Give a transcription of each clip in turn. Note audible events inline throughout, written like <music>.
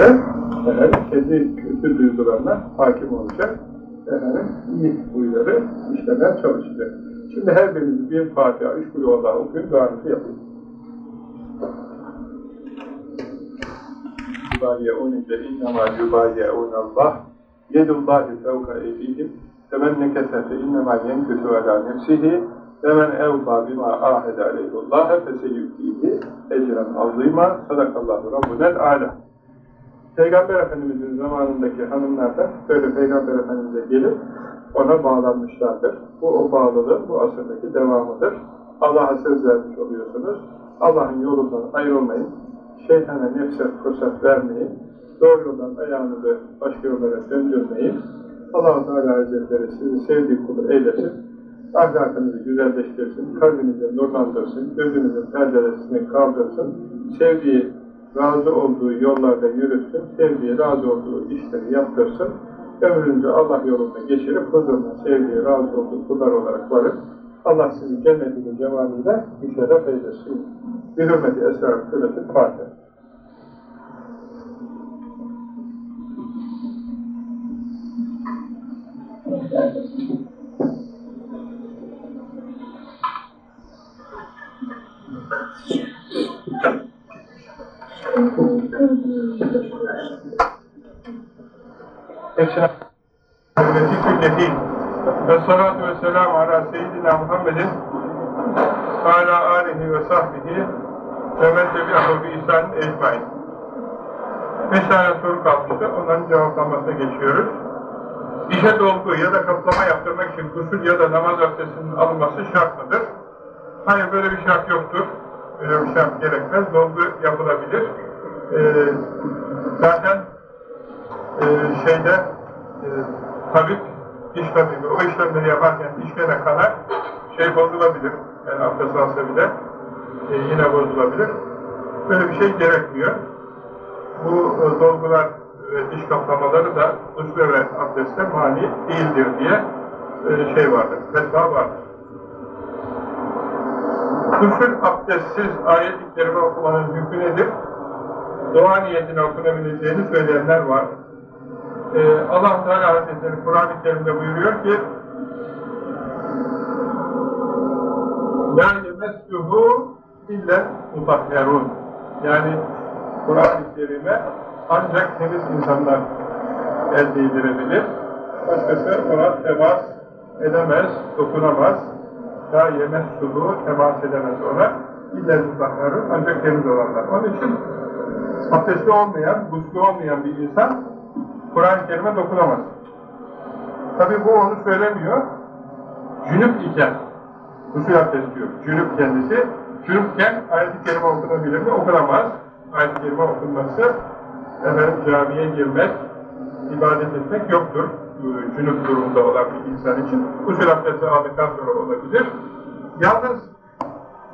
ve efendim, kendi kötü duygularına hakim olacak. Efendim, iyi huyları işlemeye çalışacak. Şimdi her birimiz bir Fatiha, üç kulu Allah'a okuyun, duanızı yapın. Yubayi'ûnike innemâ yubayi'ûnallâh yedullâhi fevka eydihim femen nekese fe innemâ yenküsü alâ nefsihi ve men evfâ bimâ âhede aleyhullâhe feseyyü'tihi ecren azîmâ sadakallahu rabbunel âlâ Peygamber Efendimiz'in zamanındaki hanımlardan böyle Peygamber Efendimiz'e gelip ona bağlanmışlardır. Bu o bağlılığın bu asırdaki devamıdır. Allah'a söz vermiş oluyorsunuz. Allah'ın yolundan ayrılmayın. Şeytana nefse fırsat vermeyin. Doğru yoldan ayağınızı başka yollara döndürmeyin. Allah-u Teala Hazretleri sizi sevdiği kulu eylesin. Ahlakınızı güzelleştirsin, kalbinizi nurlandırsın, gözünüzün perdelesini kaldırsın, sevdiği, razı olduğu yollarda yürütsün, sevdiği, razı olduğu işleri yaptırsın, ömrünüzü Allah yolunda geçirip huzuruna sevdiği, razı olduğu kullar olarak varın. Allah sizi cennetiyle, cemaliyle müşerref eylesin. Bir hürmeti esrar-ı küreti Fatiha. Hepsine hürmeti külleti ve salatu ve selamu ala seyyidina Muhammedin ve ala alihi ve sahbihi ve men tebi'ahu bi ihsanin ecmain. Beş tane soru kalmıştı. Onların cevaplanmasına geçiyoruz. İşe dolgu ya da kaplama yaptırmak için gusül ya da namaz abdestinin alınması şart mıdır? Hayır böyle bir şart yoktur. Böyle bir şart gerekmez. Dolgu yapılabilir. Ee, zaten e, şeyde e, tabip, diş tabibi o işlemleri yaparken diş gene kanar, şey bozulabilir. Yani abdest bile e, yine bozulabilir. Böyle bir şey gerekmiyor. Bu e, dolgular ve diş kaplamaları da gusle ve abdeste mani değildir diye e, şey vardır, fetva vardır. Gusül abdestsiz ayet-i kerime okumanın hükmü nedir? Dua niyetine okunabileceğini söyleyenler var. Ee, Allah Teala Hazretleri Kur'an-ı Kerim'de buyuruyor ki لَا يَمَسْتُهُ اِلَّا مُطَهَّرُونَ Yani Kur'an-ı Kerim'e ancak temiz insanlar el değdirebilir. Başkası ona temas edemez, dokunamaz. La yemessuhu temas edemez ona. İller mutahharun ancak temiz olanlar. Onun için abdesti olmayan, guslu olmayan bir insan Kur'an-ı Kerim'e dokunamaz. Tabi bu onu söylemiyor. Cünüp iken, gusül abdesti diyor. Cünüp kendisi, cünüpken ayet-i kerime okunabilir mi? Okunamaz. Ayet-i kerime okunması, efendim camiye girmek, ibadet etmek yoktur. Cünüp durumda olan bir insan için. Gusül abdesti aldıktan sonra olabilir. Yalnız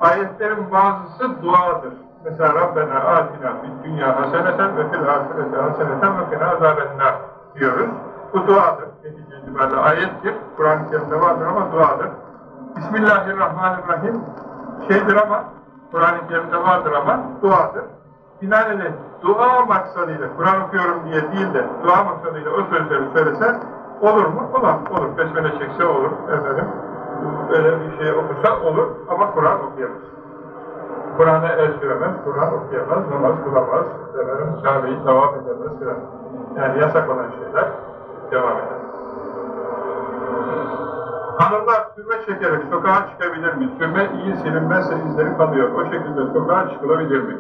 ayetlerin bazısı duadır. Mesela Rabbena atina fid dünya haseneten ve fil ahirete haseneten ve kena azabennar diyoruz. Bu duadır. Netice itibariyle ayettir. Kur'an-ı Kerim'de vardır ama duadır. Bismillahirrahmanirrahim şeydir ama Kur'an-ı Kerim'de vardır ama duadır. Binaenaleyh dua maksadıyla, Kur'an okuyorum diye değil de dua maksadıyla o sözleri söylese Olur mu? Olur. Olur. Besmele çekse olur. Efendim. Öyle bir şey okursa olur ama Kur'an okuyamaz. Kur'an'a el Kur'an okuyamaz, namaz kılamaz, efendim, Kabe'yi tavaf edemez. Yani yasak olan şeyler devam eder. Hanımlar sürme çekerek sokağa çıkabilir mi? Sürme iyi silinmezse izleri kalıyor. O şekilde sokağa çıkılabilir mi?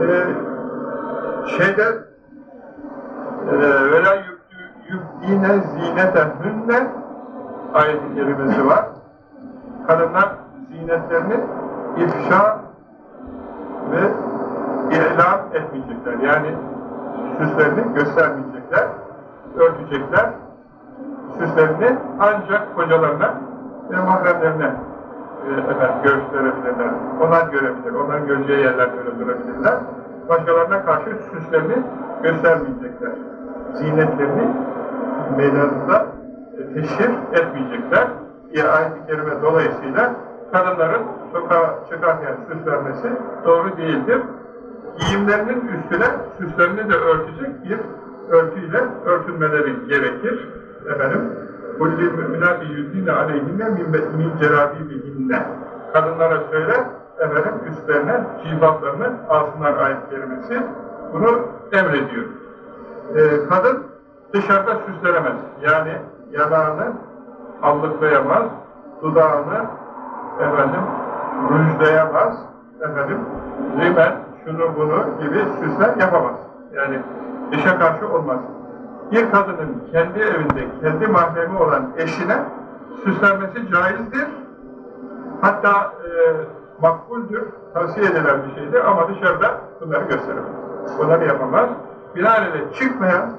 Ee, şeyden ee, e, velen yüfdine zinetehünne ayet-i kerimesi var. Kadınlar zinetlerini ifşa ve ilan etmeyecekler. Yani süslerini göstermeyecekler, örtecekler. Süslerini ancak kocalarına ve mahremlerine e, efendim, gösterebilirler. Onlar görebilir, onların göreceği yerlerde öyle durabilirler. Başkalarına karşı süslerini göstermeyecekler zinetlerini meydanda teşhir etmeyecekler diye ayet-i kerime dolayısıyla kadınların sokağa çıkarken süslenmesi doğru değildir. Giyimlerinin üstüne süslerini de örtecek bir örtüyle örtünmeleri gerekir. Efendim, kulli müminâti yüzdîne aleyhinne min cerâbîbihinne Kadınlara söyle, efendim üstlerine cibaplarını alsınlar ayet kerimesi. Bunu emrediyor. Ee, kadın dışarıda süslenemez. Yani yanağını allıklayamaz, dudağını efendim rujlayamaz, efendim rimel, şunu bunu gibi süsler yapamaz. Yani dışa karşı olmaz. Bir kadının kendi evinde, kendi mahremi olan eşine süslenmesi caizdir. Hatta e, makbuldür, tavsiye edilen bir şeydir ama dışarıda bunları gösteremez. Bunları yapamaz. Binaenaleyh çıkmayan,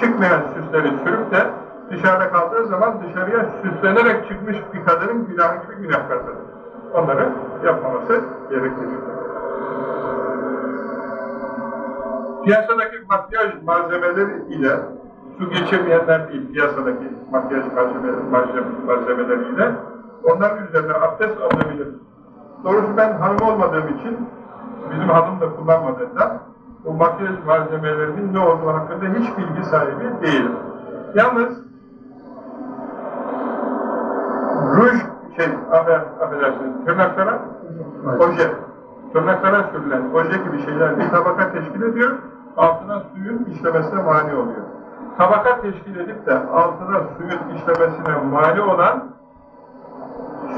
çıkmayan süsleri sürüp de dışarıda kaldığı zaman dışarıya süslenerek çıkmış bir kadının günahı gibi günahkardır. Onları yapmaması gerekir. Piyasadaki makyaj malzemeleri ile su geçirmeyenler değil, piyasadaki makyaj malzemeleri ile onların üzerine abdest alınabilir. Doğrusu ben hanım olmadığım için, bizim hanım da kullanmadığından, bu makyaj malzemelerinin ne olduğu hakkında hiç bilgi sahibi değilim. Yalnız ruj, şey, affedersiniz, tırnaklara oje, tırnaklara sürülen oje gibi şeyler bir tabaka teşkil ediyor, altına suyun işlemesine mani oluyor. Tabaka teşkil edip de altına suyun işlemesine mani olan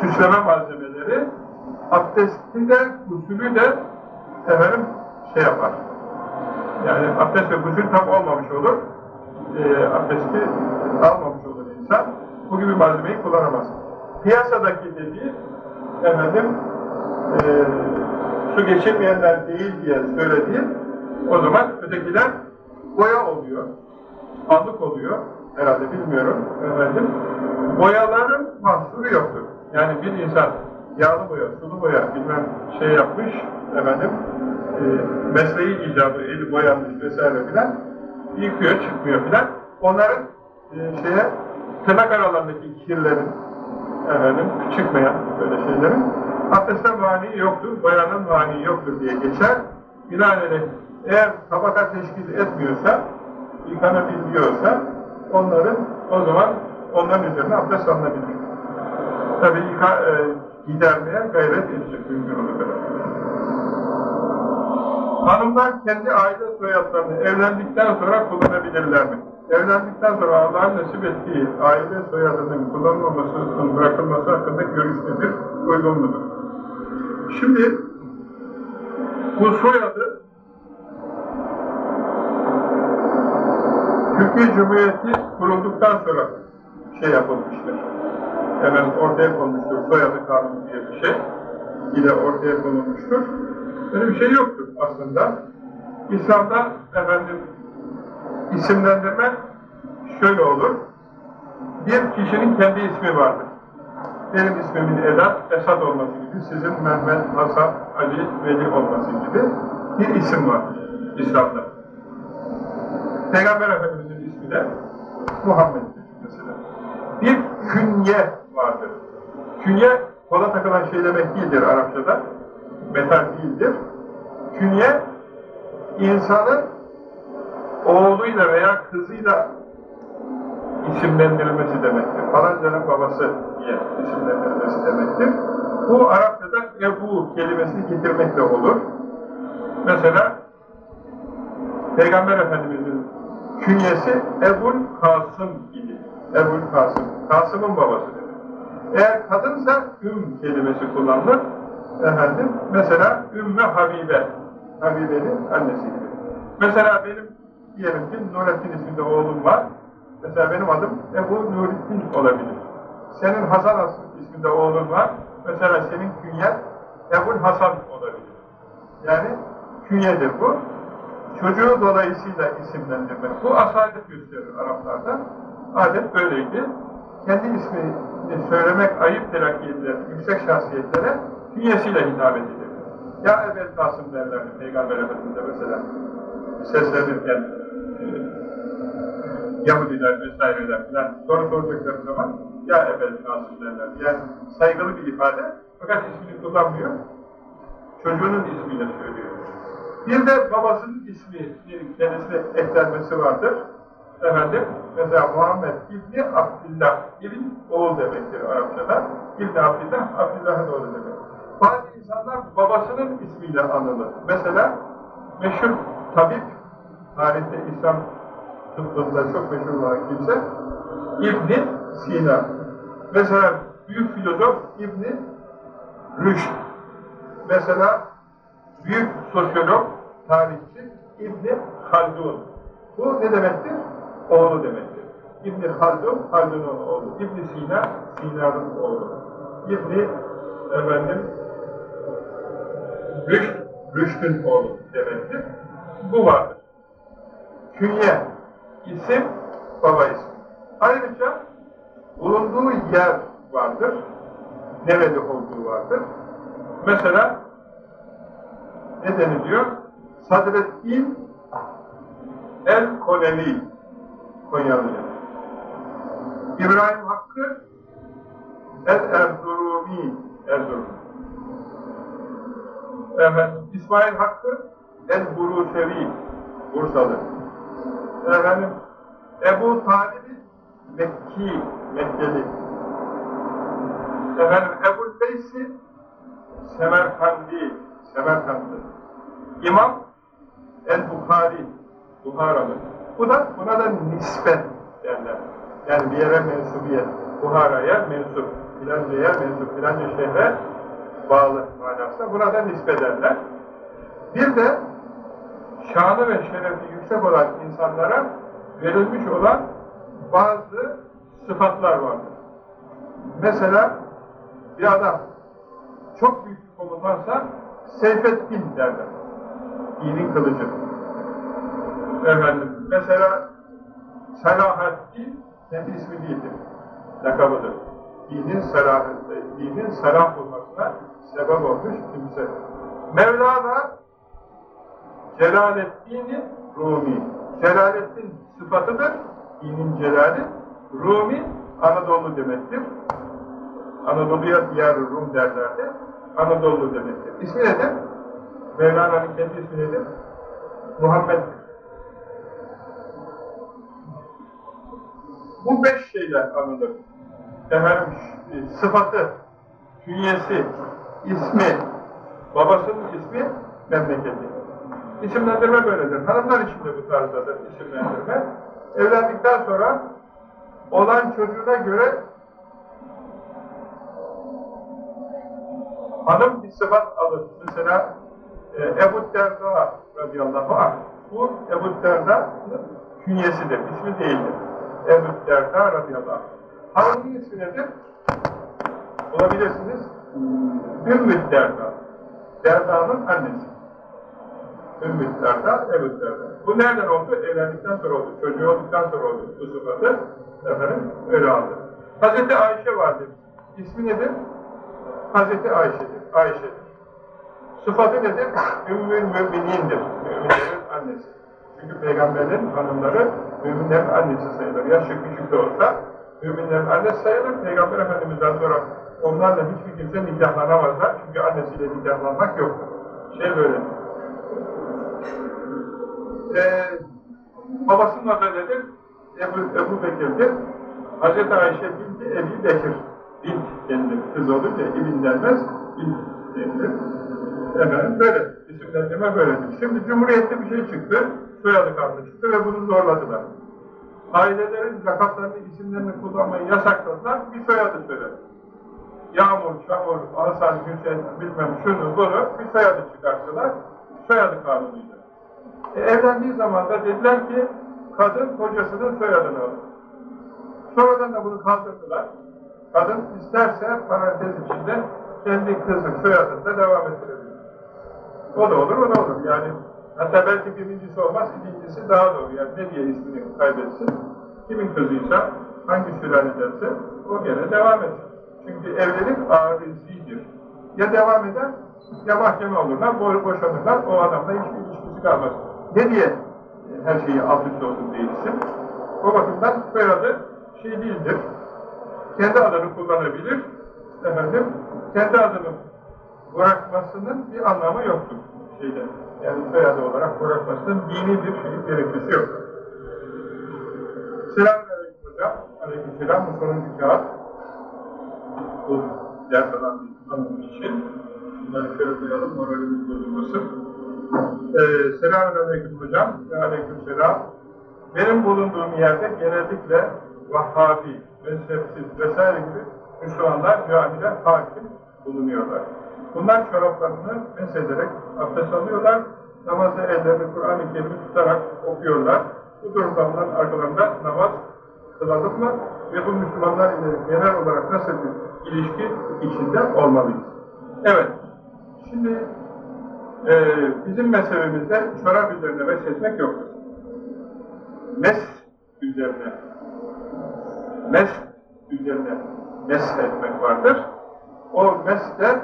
süsleme malzemeleri abdesti de, usulü de efendim şey yapar. Yani abdest ve gusül tam olmamış olur. E, abdesti almamış olur insan. Bu gibi malzemeyi kullanamaz. Piyasadaki dediği efendim e, su geçirmeyenler değil diye söylediği o zaman ötekiler boya oluyor. Anlık oluyor. Herhalde bilmiyorum. Efendim. Boyaların mahsuru yoktur. Yani bir insan yağlı boya, sulu boya bilmem şey yapmış efendim e, mesleği icabı, eli boyanmış vesaire filan yıkıyor, çıkmıyor filan. Onların e, şeye tırnak aralarındaki kirlerin efendim çıkmayan böyle şeylerin abdestten mani yoktur, boyanın mani yoktur diye geçer. Binaenaleyh eğer tabaka teşkil etmiyorsa, yıkanabiliyorsa onların o zaman onların üzerine abdest alınabilir. Tabi yıka, e, gidermeye gayret edecek mümkün olur. Hanımlar kendi aile soyadlarını evlendikten sonra kullanabilirler mi? Evlendikten sonra Allah'ın nasip ettiği aile soyadının kullanılmaması, bırakılması hakkında görüş nedir? Uygun mudur? Şimdi bu soyadı Türkiye Cumhuriyeti kurulduktan sonra şey yapılmıştır. Hemen ortaya konmuştur. Soyadı kanunu diye bir şey ile ortaya konulmuştur. Böyle bir şey yoktur aslında. İslam'da efendim isimlendirme şöyle olur. Bir kişinin kendi ismi vardır. Benim ismimin Edat, Esad olması gibi, sizin Mehmet, Hasan, Ali, Veli olması gibi bir isim var İslam'da. Peygamber Efendimiz'in ismi de Muhammed'dir mesela. Bir künye vardır. Künye kola takılan şey demek değildir Arapçada. Metal değildir. Künye insanın oğluyla veya kızıyla isimlendirilmesi demektir. Falancanın babası diye isimlendirilmesi demektir. Bu Arapçada Ebu kelimesini getirmekle olur. Mesela Peygamber Efendimiz'in künyesi Ebul Kasım idi. Ebul Kasım. Kasım'ın babası demek. Eğer kadınsa Üm kelimesi kullanılır. Efendim, mesela Ümmü Habibe. Habibe'nin annesi gibi. Mesela benim diyelim ki Nurettin isminde oğlum var. Mesela benim adım Ebu Nurettin olabilir. Senin Hasan isminde oğlun var. Mesela senin künyen Ebul Hasan olabilir. Yani künyedir bu. Çocuğu dolayısıyla isimlendirmek. Bu asalet gösterir Araplarda. Adet böyleydi. Kendi ismini söylemek ayıp telakki edilen yüksek şahsiyetlere künyesiyle hitap edilir. Ya Ebel Kasım derlerdi Peygamber Efendimiz'e mesela seslenirken e, Yahudiler vesaireler falan soru sordukları zaman ya Ebel Kasım derlerdi. Yani saygılı bir ifade fakat ismini kullanmıyor. Çocuğunun ismiyle söylüyor. Bir de babasının ismi kendisine eklenmesi vardır. Efendim, mesela Muhammed İbni Abdillah, İbn oğul demektir Arapçada. İbni Abdillah, Abdillah'ın oğlu demek. Bazı insanlar babasının ismiyle anılır. Mesela meşhur tabip, tarihte İslam tıbbında çok meşhur olan kimse, İbni Sina. Mesela büyük filozof İbni Rüşd. Mesela büyük sosyolog, tarihçi İbni Haldun. Bu ne demektir? Oğlu demektir. İbni Haldun, Haldun'un oğlu. İbni Sina, Sina'nın oğlu. İbni efendim Rüşd, Rüşd'ün oğlu demektir. Bu vardır. Künye, isim, baba ismi. Ayrıca bulunduğu yer vardır. Nerede olduğu vardır. Mesela ne deniliyor? Sadreddin El-Konevi Konyalıca. İbrahim Hakkı El-Erzurumi Erzurum. Efendim, İsmail Hakkı El-Burusevi Bursalı. Efendim, Ebu Talib Mekki Mekkeli. Efendim, Ebu Leysi Semerkandi Semerkandlı. İmam El-Bukhari Buharalı. Bu da buna da nispet derler. Yani bir yere mensubiyet. Buhara'ya mensup, filancaya mensup, filanca şehre bağlı manasında. Buna da nispet derler. Bir de şanı ve şerefi yüksek olan insanlara verilmiş olan bazı sıfatlar vardır. Mesela bir adam çok büyük bir komutansa Seyfettin derler. Dinin kılıcı. Efendim, mesela Selahaddin kendi ismi değildir. Lakabıdır. Dinin selahette, dinin selah olmasına sebep olmuş kimse. Mevlana Celaleddin Rumi. Celaleddin sıfatıdır. Dinin celali. Rumi Anadolu demektir. Anadolu'ya diyar Rum derlerdi. Anadolu demektir. İsmi nedir? Mevlana'nın kendi ismi nedir? Muhammed. Bu beş şeyle anılır. Efendim, sıfatı, künyesi, ismi, babasının ismi, memleketi. İsimlendirme böyledir. Hanımlar için de bu tarzdadır isimlendirme. Evlendikten sonra olan çocuğuna göre hanım bir sıfat alır. Mesela e, Ebu Derda radıyallahu anh. Bu Ebu Derda'nın künyesidir, ismi değildir. Ebu Derda radıyallahu anh. Hanımın ismi nedir? Bulabilirsiniz. Ümmü Derda. Derda'nın annesi. Ümmü Derda, Ebu Derda. Bu nereden oldu? Evlendikten sonra oldu. Çocuğu olduktan sonra oldu. Bu sıfatı efendim öyle aldı. Hazreti Ayşe vardır. İsmi nedir? Hazreti Ayşe'dir. Ayşe'dir. Sıfatı nedir? Ümmül müminindir. Müminlerin annesi. Çünkü peygamberin hanımları müminlerin annesi sayılır. Yaşı küçük de olsa müminlerin annesi sayılır. Peygamber Efendimiz'den sonra onlarla hiçbir kimse nikahlanamazlar. Çünkü annesiyle nikahlanmak yoktur. Şey böyle. Ee, babasının adı nedir? Ebu, Ebu Bekir'dir. Hz. Ayşe binti Ebi Bekir. Bint denilir. Kız olunca ibn denmez. Bint denilir. Efendim böyle. İsimlendirme böyledir. Şimdi Cumhuriyet'te bir şey çıktı. Soyadı kanunu çıktı ve bunu zorladılar. Ailelerin lakaplarını, isimlerini kullanmayı yasakladılar. Bir soyadı söyler. Yağmur, Çamur, Hasan, Hüseyin, bilmem şunu, bunu bir soyadı çıkarttılar. Soyadı kanunuydu. E, evlendiği zaman da dediler ki kadın kocasının soyadını alır. Sonradan da bunu kaldırdılar. Kadın isterse parantez içinde kendi kızı soyadında devam ettirebilir. O da olur, o da olur. Yani hatta belki birincisi olmaz, ikincisi daha doğru. Yani ne diye ismini kaybetsin? Kimin kızıysa, hangi sülaledense o gene devam etsin. Çünkü evlilik arizidir. Ya devam eder, ya mahkeme olurlar, bo boşanırlar, o adamla hiçbir ilişkisi kalmaz. Ne diye her şeyi alt üst olsun değilsin? O bakımdan soyadı şey değildir. Kendi adını kullanabilir, efendim, kendi adını bırakmasının bir anlamı yoktur şeyde. yani soyadı olarak bırakmasının dini bir şey gerekçesi yok. Selamünaleyküm hocam. Aleykümselam. Bu sonuncu kağıt. Bu alan bir hanım için. Bunları şöyle koyalım, moralimiz bozulmasın. Ee, Selamünaleyküm hocam. Ve aleykümselam. Benim bulunduğum yerde genellikle Vahhabi, mezhepsiz vesaire gibi Müslümanlar camide hakim bulunuyorlar. Bunlar çoraplarını mesederek abdest alıyorlar, namazda ellerini Kur'an-ı Kerim'i tutarak okuyorlar. Bu durumda bunların arkalarında namaz kılalım mı? Ve bu Müslümanlar ile genel olarak nasıl bir ilişki içinde olmalıyız? Evet, şimdi e, bizim mezhebimizde çorap üzerine meshetmek yoktur. Mes üzerine mes üzerine mes etmek vardır. O mes de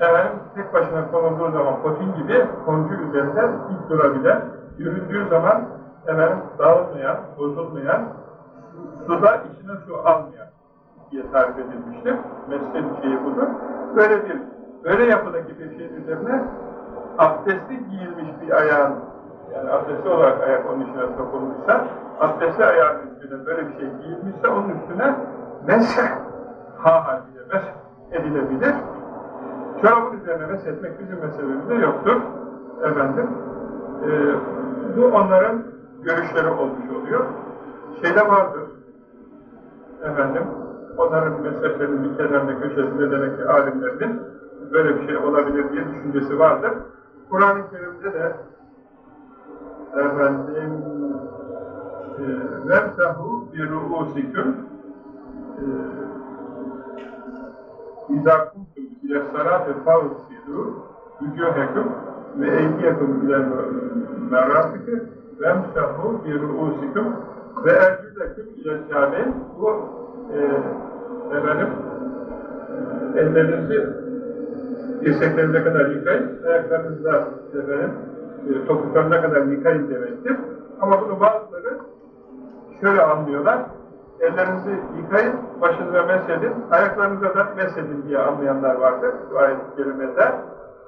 efendim, tek başına konulduğu zaman potin gibi koncu üzerinde dik durabilen, yürüdüğü zaman efendim, dağılmayan, bozulmayan, suda içine su almayan diye tarif edilmiştir. Mesleğin şeyi budur. Böyle bir, böyle yapıdaki bir şeyin üzerine abdestli giyilmiş bir ayağın, yani abdestli olarak ayak onun içine sokulmuşsa, abdestli ayağın üstüne böyle bir şey giyilmişse onun üstüne mesih, ha harfiyle mesih edilebilir. Çorabın üzerine meshetmek bizim mezhebimizde yoktur. Efendim, e, bu onların görüşleri olmuş oluyor. Şeyde vardır, efendim, onların mezheplerinin bir kenarında köşesinde demek ki alimlerinin böyle bir şey olabilir diye düşüncesi vardır. Kur'an-ı Kerim'de de efendim vemsahu bi ru'usikum İzâ kuntum ile salâfe favsilu vücûhekum ve eydiyekum ile merâfikü vemsahu bi ru'usikum ve ercülekum ile kâmeyn bu e, efendim ellerinizi dirseklerine kadar yıkayın, ayaklarınızda efendim e, topuklarına kadar yıkayın demektir. Ama bunu bazıları şöyle anlıyorlar. Ellerinizi yıkayın, başınıza mesedin, ayaklarınıza da mesedin diye anlayanlar vardır. Bu ayet-i kerimede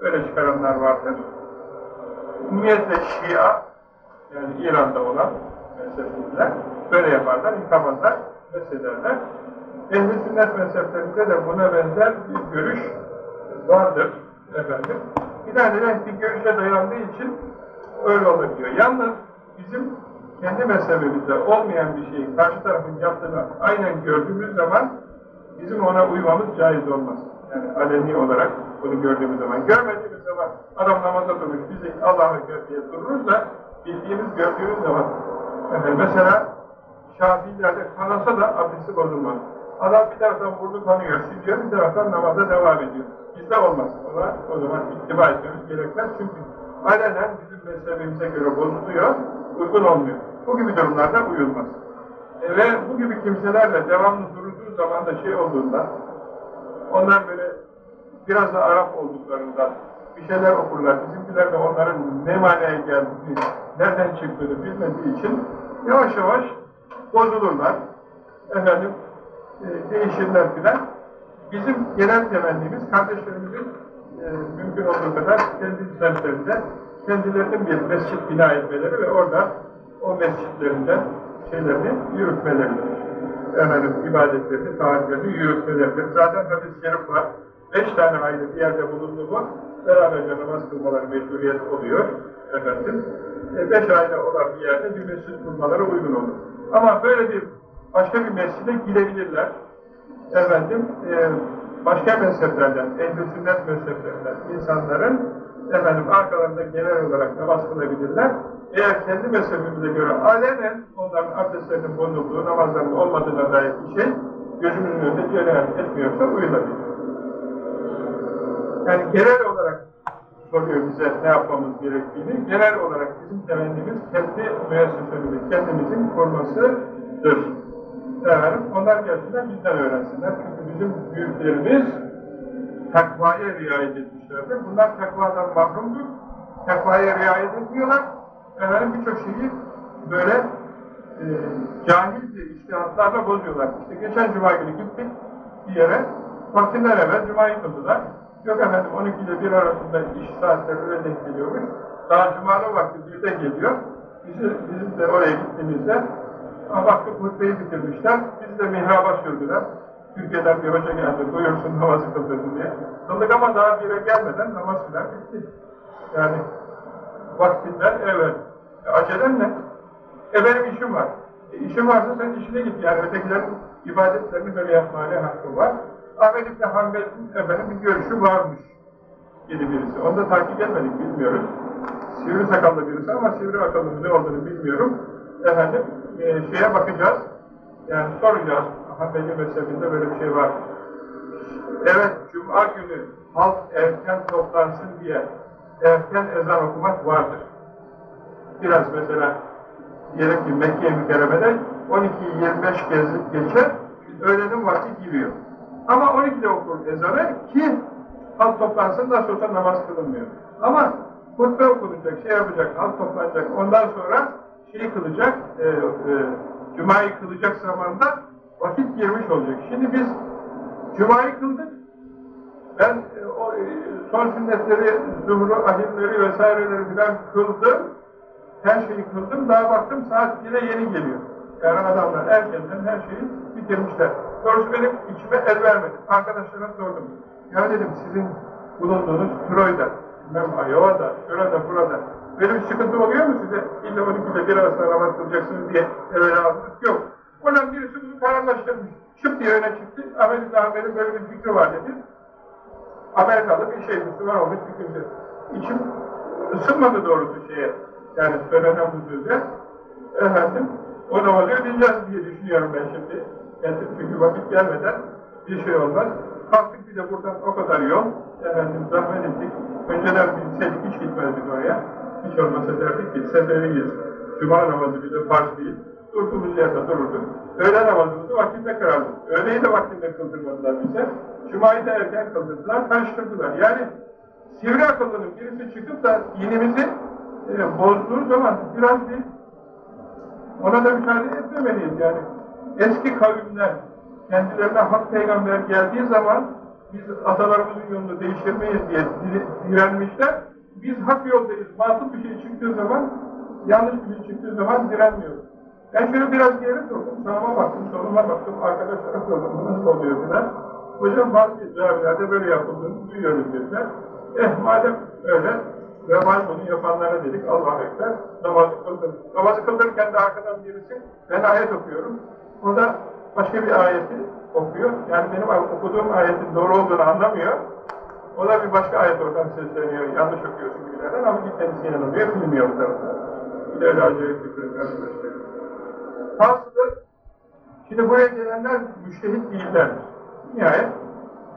öyle çıkaranlar vardır. Ümumiyetle Şia, yani İran'da olan mezhepler böyle yaparlar, yıkamazlar, mesederler. Ehl-i sünnet mezheplerinde de buna benzer bir görüş vardır efendim. Binaenaleyh bir görüşe dayandığı için öyle olabiliyor. Yalnız bizim kendi mezhebimizde olmayan bir şeyi karşı tarafın yaptığını aynen gördüğümüz zaman bizim ona uymamız caiz olmaz. Yani aleni olarak bunu gördüğümüz zaman. Görmediğimiz zaman adam namaza durmuş, bizi Allah'a gör diye dururuz da bildiğimiz, gördüğümüz zaman yani mesela Şafiilerde kanasa da abdesti bozulmaz. Adam bir taraftan burnu kanıyor, siliyor, bir taraftan namaza devam ediyor. Bizde olmaz. Ona o zaman ittiba etmemiz gerekmez. Çünkü alenen bizim mezhebimize göre bozuluyor, uygun olmuyor. Bu gibi durumlarda uyulmaz. E ve bu gibi kimselerle devamlı durduğu zaman da şey olduğunda, onlar böyle biraz da Arap olduklarından bir şeyler okurlar. Bizimkiler de onların ne manaya geldiğini, nereden çıktığını bilmediği için yavaş yavaş bozulurlar. Efendim, e, değişirler filan. Bizim genel temennimiz kardeşlerimizin e, mümkün olduğu kadar kendi semtlerinde kendilerinin bir mescit bina etmeleri ve orada o mescitlerinde şeylerini yürütmeleridir. Efendim ibadetlerini, taatlerini yürütmeleridir. Zaten hadis-i var. Beş tane aile bir yerde bulundu mu beraberce namaz kılmaları mecburiyet oluyor. Efendim. E, beş aile olan bir yerde bir mescit kurmaları uygun olur. Ama böyle bir başka bir mescide gidebilirler. Efendim, e, başka mezheplerden, ehl-i sünnet mezheplerinden insanların efendim arkalarında genel olarak namaz kılabilirler. Eğer kendi mezhebimize göre alenen onların abdestlerinin bozulduğu, namazlarının olmadığına dair bir şey gözümüzün önünde cereyan etmiyorsa uyulabilir. Yani genel olarak soruyor bize ne yapmamız gerektiğini. Genel olarak bizim temennimiz kendi müessesemizi, kendimizin korumasıdır. Efendim, onlar gelsinler bizden öğrensinler. Çünkü bizim büyüklerimiz takvaya riayet etmişlerdir. Bunlar takvadan mahrumdur. Takvaya riayet etmiyorlar. Efendim birçok şeyi böyle e, cahilce iştihatlarla bozuyorlar. İşte geçen cuma günü gittik bir yere, vaktinden evvel cumayı kıldılar. Yok efendim 12 ile 1 arasında iş saatleri öyle denk geliyormuş. Daha cumanın vakti bir de geliyor. Bizi, bizim de oraya gittiğimizde baktık hutbeyi bitirmişler. Biz de mihraba sürdüler. Türkiye'den bir hoca geldi, buyursun namazı kıldırın diye. Kıldık ama daha bire gelmeden namaz filan bitti. Yani vaktinden evet. E, acelen ne? E benim işim var. E, işim varsa sen işine git yani ötekilerin ibadetlerini böyle yapmaya hakkı var. Ahmet İbni Hanbel'in efendim bir görüşü varmış gibi birisi. Onu da takip etmedik bilmiyoruz. Sivri sakallı birisi ama sivri akıllı ne olduğunu bilmiyorum. Efendim e, şeye bakacağız. Yani soracağız. Hanbeli mezhebinde böyle bir şey var. Evet, Cuma günü halk erken toplansın diye erken ezan okumak vardır. Biraz mesela diyelim ki Mekke-i Mükerreme'de 12-25 gezip geçer, öğlenin vakti giriyor. Ama 12'de okur ezanı ki halk toplansın nasıl olsa namaz kılınmıyor. Ama hutbe okunacak, şey yapacak, halk toplanacak, ondan sonra şey kılacak, e, e, Cuma'yı kılacak zamanda vakit girmiş olacak. Şimdi biz Cuma'yı kıldık, ben e, o e, son sünnetleri, zuhru, ahimleri vesaireleri filan kıldım, her şeyi kıldım, daha baktım saat yine yeni geliyor. Yani adamlar erkenden her şeyi bitirmişler. Doğrusu benim içime el vermedi. Arkadaşlara sordum. Ya dedim sizin bulunduğunuz Troy'da, bilmem Iowa'da, şurada, burada. Böyle bir sıkıntı oluyor mu size? İlla 12'de bir arasında namaz kılacaksınız diye evvel aldınız. Yok. Oradan birisi bunu kararlaştırmış. Şıp diye öne çıktı. Amerika Ahmet'in böyle bir fikri var dedi. Amerikalı bir şey Müslüman olmuş bir kimse. İçim ısınmadı doğrusu şeye. Yani söylenen bu sözler. Efendim, o namazı ödeyeceğiz diye düşünüyorum ben şimdi. Yani çünkü vakit gelmeden bir şey olmaz. Kalktık bir de buradan o kadar yol. Efendim zahmet ettik. Önceden bilseydik hiç gitmezdik oraya. Hiç olmasa derdik ki seferiyiz. Cuma namazı bize farz değil. Durduğumuz yerde dururduk. Öğle namazımızı vaktinde kırardık. Öğleyi de vaktinde kıldırmadılar bize. Cuma'yı da erken kıldırdılar, karıştırdılar. Yani sivri akıllının birisi çıkıp da dinimizi e, bozduğu zaman biraz bir ona da müsaade etmemeliyiz yani. Eski kavimler kendilerine hak peygamber geldiği zaman biz atalarımızın yolunu değiştirmeyiz diye direnmişler. Biz hak yoldayız. Batıl bir şey çıktığı zaman, yanlış bir şey çıktığı zaman direnmiyoruz. Ben şöyle biraz geri durdum, sağıma baktım, soluma baktım, arkadaşlara sordum, bu nasıl oluyor filan. Hocam bazı camilerde böyle yapıldığını duyuyoruz dediler. Eh madem öyle, ve var bunu yapanlara dedik, Allah'a ekber, namazı kıldım. Namazı kıldırırken de arkadan birisi, ben ayet okuyorum. O da başka bir ayeti okuyor. Yani benim okuduğum ayetin doğru olduğunu anlamıyor. O da bir başka ayet oradan sesleniyor, yanlış okuyorsun gibilerden ama kendisi yanılıyor, bilmiyor bu tarafta. Bir de öyle acayip bir kırık arkadaşlar. Hasılı, şimdi buraya gelenler müştehit değillerdir. Nihayet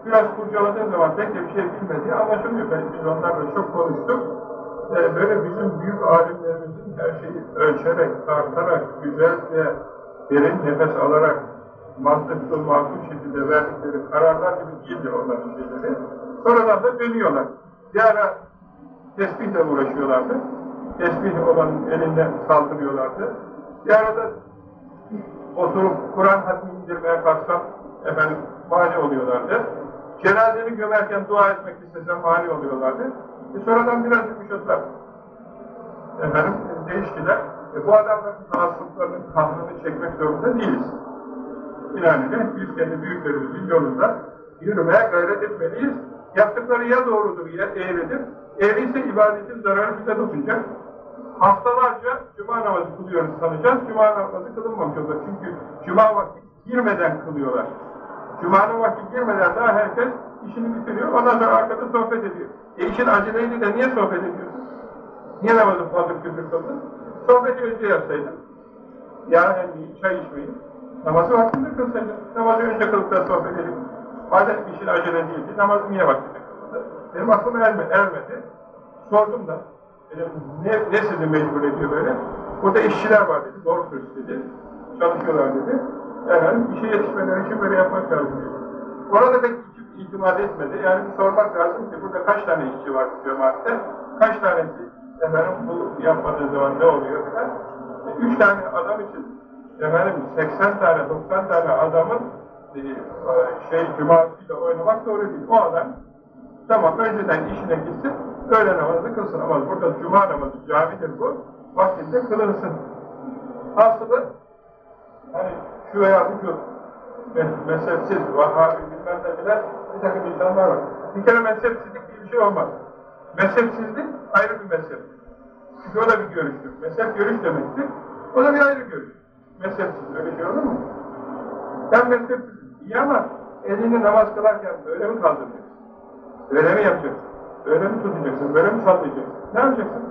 biraz kurcaladığın zaman pek de bir şey bilmediği anlaşılmıyor. Ben, biz onlarla çok konuştuk. Ee, böyle bizim büyük alimlerimizin her şeyi ölçerek, tartarak, güzel ve derin nefes alarak mantıklı, makul şekilde verdikleri kararlar gibi değildir onların şeyleri. Sonradan da dönüyorlar. Bir ara tesbihle uğraşıyorlardı. Tesbih olan elinden saldırıyorlardı. Bir arada oturup Kur'an hatmi indirmeye kalksam efendim mani oluyorlardı. Cenazeni gömerken dua etmek istesem mani oluyorlardı. E sonradan biraz yumuşadılar. Efendim değiştiler. E bu adamların taassuplarının kahrını çekmek zorunda değiliz. Binaenaleyh biz kendi büyüklerimizin yolunda yürümeye gayret etmeliyiz. Yaptıkları ya doğrudur ya eğridir. Eğriyse ibadetin zararı bize dokunacak. Haftalarca cuma namazı kılıyoruz sanacağız. Cuma namazı kılınmamış olacak. Çünkü cuma vakti girmeden kılıyorlar. Cuma'nın vakti girmeden daha herkes işini bitiriyor. Ondan sonra arkada sohbet ediyor. E işin aceleydi de niye sohbet ediyorsun? Niye namazı fazla küfür kıldın? Sohbeti önce yapsaydın. Yani çay içmeyin. Namazı vaktinde kılsaydın. Namazı önce kılıp da sohbet edin. Madem işin acele değildi, namazı niye vaktinde kıldın? Benim aklım ermedi. ermedi. Sordum da. Ne, ne sizi mecbur ediyor böyle? Burada işçiler var dedi. Doğru söz dedi. Çalışıyorlar dedi. Efendim, işe yetişmeleri için böyle yapmak lazım dedi. Orada pek itimat etmedi. Yani sormak lazım ki burada kaç tane işçi var cemaatte? Kaç tanesi efendim bu yapmadığı zaman ne oluyor falan. Üç tane adam için efendim 80 tane 90 tane adamın e, şey cumartesiyle oynamak doğru değil. O adam Tamam, önceden işine gitsin, öğle namazını kılsın ama burada cuma namazı, camidir bu, vaktinde kılınsın. Hasılı, hani şu veya bu şu, mezhepsiz, vahhabi bilmem ne bilen bir takım insanlar var. Bir kere mezhepsizlik diye bir şey olmaz. Mezhepsizlik ayrı bir mezhep. Çünkü o da bir görüştür. Mezhep görüş demektir. O da bir ayrı görüş. Mezhepsiz, öyle şey olur mu? Ben mezhepsizim. İyi ama elini namaz kılarken böyle mi kaldıracaksın? Öyle mi yapacaksın? Öyle mi tutacaksın? Böyle mi sallayacaksın? Ne yapacaksın?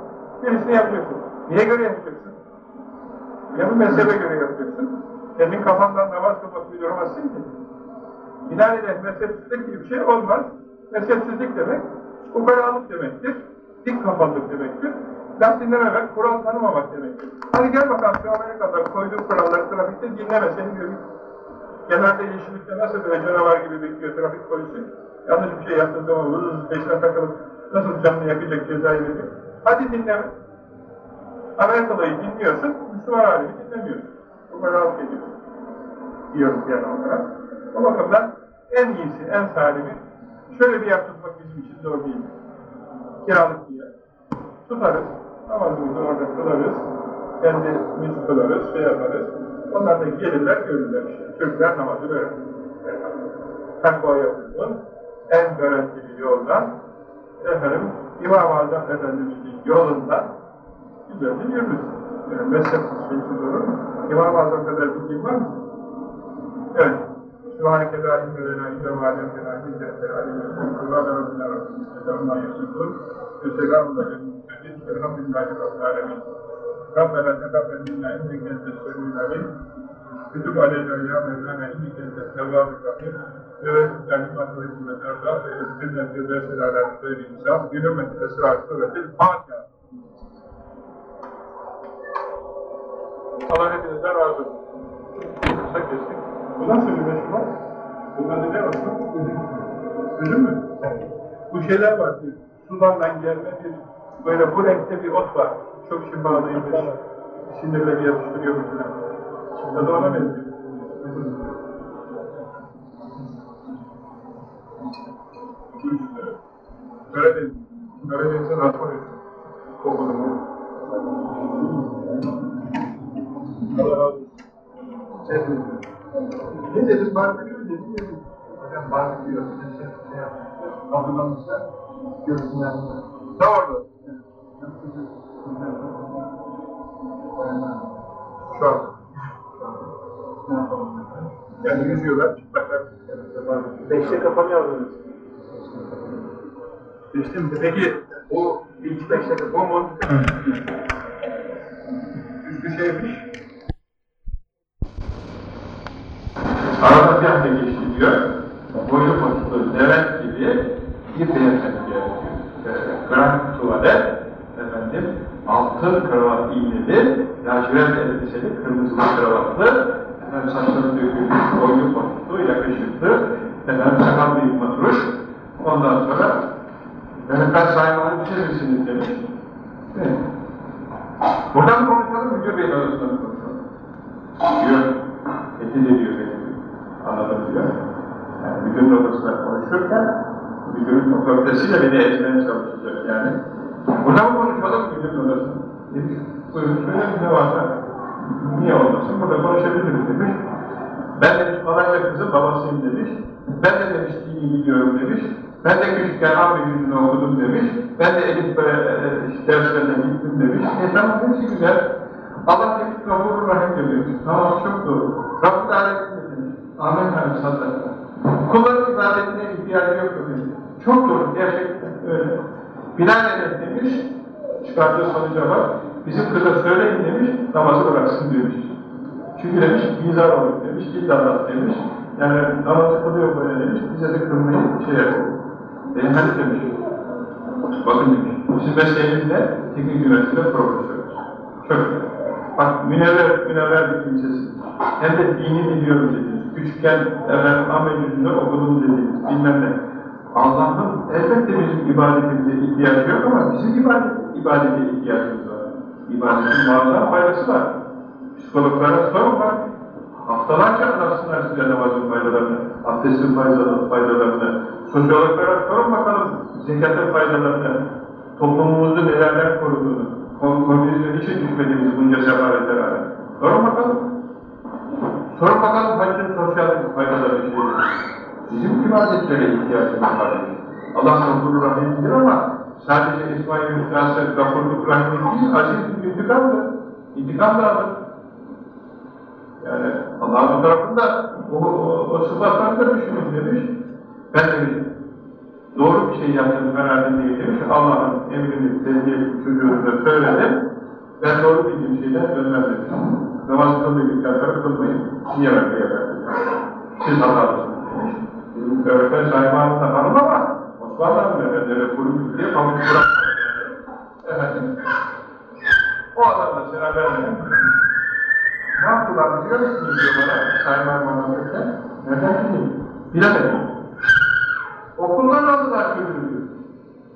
Birisini yapacaksın. Niye göre yapacaksın? Ya bu mezhebe göre yapacaksın. Kendin kafandan namaz kılmak uyduramazsın ki. Binaenaleyh mezhepsizlik gibi bir şey olmaz. Mezhepsizlik demek, ukalalık demektir. Dik kafalılık demektir. Laf dinlememek, kural tanımamak demektir. Hadi gel bakalım şu Amerika'da koyduğu kuralları trafikte dinleme, seni görür. Genelde yeşillikte nasıl böyle canavar gibi bekliyor trafik polisi. Yanlış bir şey yaptığı zaman hızlı peşine takılıp nasıl canını yakacak cezayı verecek. Hadi dinleme. Amerikalı'yı dinliyorsun, Müslüman halini dinlemiyorsun. Bu kadar alt ediyorsun. Diyorum genel olarak. O bakımdan en iyisi, en salimi şöyle bir yer tutmak bizim için zor değil. Kiralık bir yer. Tutarız, namazımızı orada kılarız, kendimiz kılarız, şey yaparız. Onlar da gelirler, görürler. Türkler namazı böyle. Takvaya uygun, en garantili yoldan, efendim, İmam-ı Azam Efendimiz'in yolundan güzelce yürürüz. Yani mezhepsiz şeysiz olur mu? İmam-ı Azam kadar bildiğin var mı? Evet. Sübhaneke la ilme lena illa ve alem lena hicrete aleyhi Kur'an Rabbina Rabbina Rabbina Yusufun ve selamun aleyküm Elhamdülillahi Rabbil Alemin Rabbena tekabbel minna inneke entes semî'ul alim Kütüb aleyna ya Mevlana inneke entes tevvâbur rahim ve ve kelimat ve hükümet erda ve ve vesile ala müdeyri insan bir hürmeti esrar suretil Fatiha Allah hepinizden razı olsun. Kısa kestik. Bu nasıl bir meşrubat? Bunda ne var? Üzüm. Üzüm mü? Evet. Bu şeyler var Sudan'dan gelme bir böyle bu renkte bir ot var. Çok şifalıymış. Sinirleri yapıştırıyor mesela. Ya da ona benziyor. Karadeniz. Karadeniz'e rastlıyor. Kokulu mu? Allah razı olsun. Ne dedim? Barbekü dedim? dedim. Hocam barbekü yok. Şey yapmışlar. Hazırlamışlar. Görsünler. Ne orada? Şu an. Yani yüzüyorlar, çıplaklar. Beşte kapanıyordunuz. Geçti mi? Peki o ilk beş dakika o mu? Üstü şeymiş. Arada bir hafta geçti diyor. Boylu poslu Levent gibi bir beyefendi geldi. Grand tuvalet, altın kravat iğneli, lacivert elbiseli, kırmızılı kravatlı, efendim saçları dökülmüş, boylu poslu, yakışıklı, efendim sakal bir matruş. Ondan sonra Yönetmen bir şey misiniz demiş. Evet. Buradan konuşalım, müdür bey arasında mı konuşalım? Diyor, tehdit ediyor beni. Anladım diyor. Yani müdürün odasında konuşurken, müdürün otoritesiyle beni ezmeye çalışacak yani. Demiş. Ben de küçükken Arbi yüzünü okudum demiş. Ben de Elif böyle e, derslerine gittim demiş. E tamam hepsi güzel. Allah demiş Gafur Rahim demiş. Tamam çok doğru. Rabbul Alemin demiş. Amin Tanrı sallallahu Kulların ibadetine ihtiyacı yok demiş. Çok doğru. Gerçekten öyle. Binaenaleyh demiş. Çıkardığı sonuca bak. Bizim kıza söyleyin demiş. Namazı bıraksın demiş. Çünkü demiş, mizar olur demiş, iddialat demiş. Yani namazı kılıyor böyle demiş, bize de kılmayı şey yapalım. Beyefendi demiş, bakın demiş, siz mesleğiniz ne? Teknik üniversitede profesör. Çok. Bak münevver, münevver bir kimsesiz. Hem de dini biliyorum dediniz. Küçükken efendim amel yüzünde okudum dediniz, bilmem ne. Allah'ın elbette bizim ibadetimize ihtiyacı yok ama bizim ibadet, ibadete ihtiyacımız var. İbadetin muazzam faydası var. Psikologlara sorun bak. Haftalarca anlatsınlar size namazın faydalarını, abdestin faydalarını, faydalarını. Sosyologlara sorun bakalım. zekatın faydalarını, toplumumuzu nelerden koruduğunu, komünizme niçin düşmediğimizi bunca sefalete rağmen. Sorun bakalım. Sorun bakalım haccın sosyal faydaları şeyleri. Bizim ibadetlere ihtiyacımız var. Allah Resulü Rahim'dir ama sadece İsmail Hüsna'sı raporluk rahmi değil, aziz bir. İntikam da alır. Yani Allah'ın tarafında o, o, o sıfatları da düşünün demiş. Ben de doğru bir şey yaptım kanaatindeyim demiş. Allah'ın emrini, tezgih çocuğunu söyledim. Ben doğru bildiğim şeyden dönmem demiş. Namaz kıldıktan sonra kılmayın. Niye öyle yapardınız? Siz hatalısınız demiş. Öğretmen sahibi anında hanım ama Osmanlı hanım efendileri kurum diye pamuk bırakmadı. Efendim. O adamla selam vermedim. Ne yaptılar biliyor musunuz diyor bana Sayman Mahmut'ta. Nereden bileyim? Bilemedim. Okuldan aldılar çocuğu.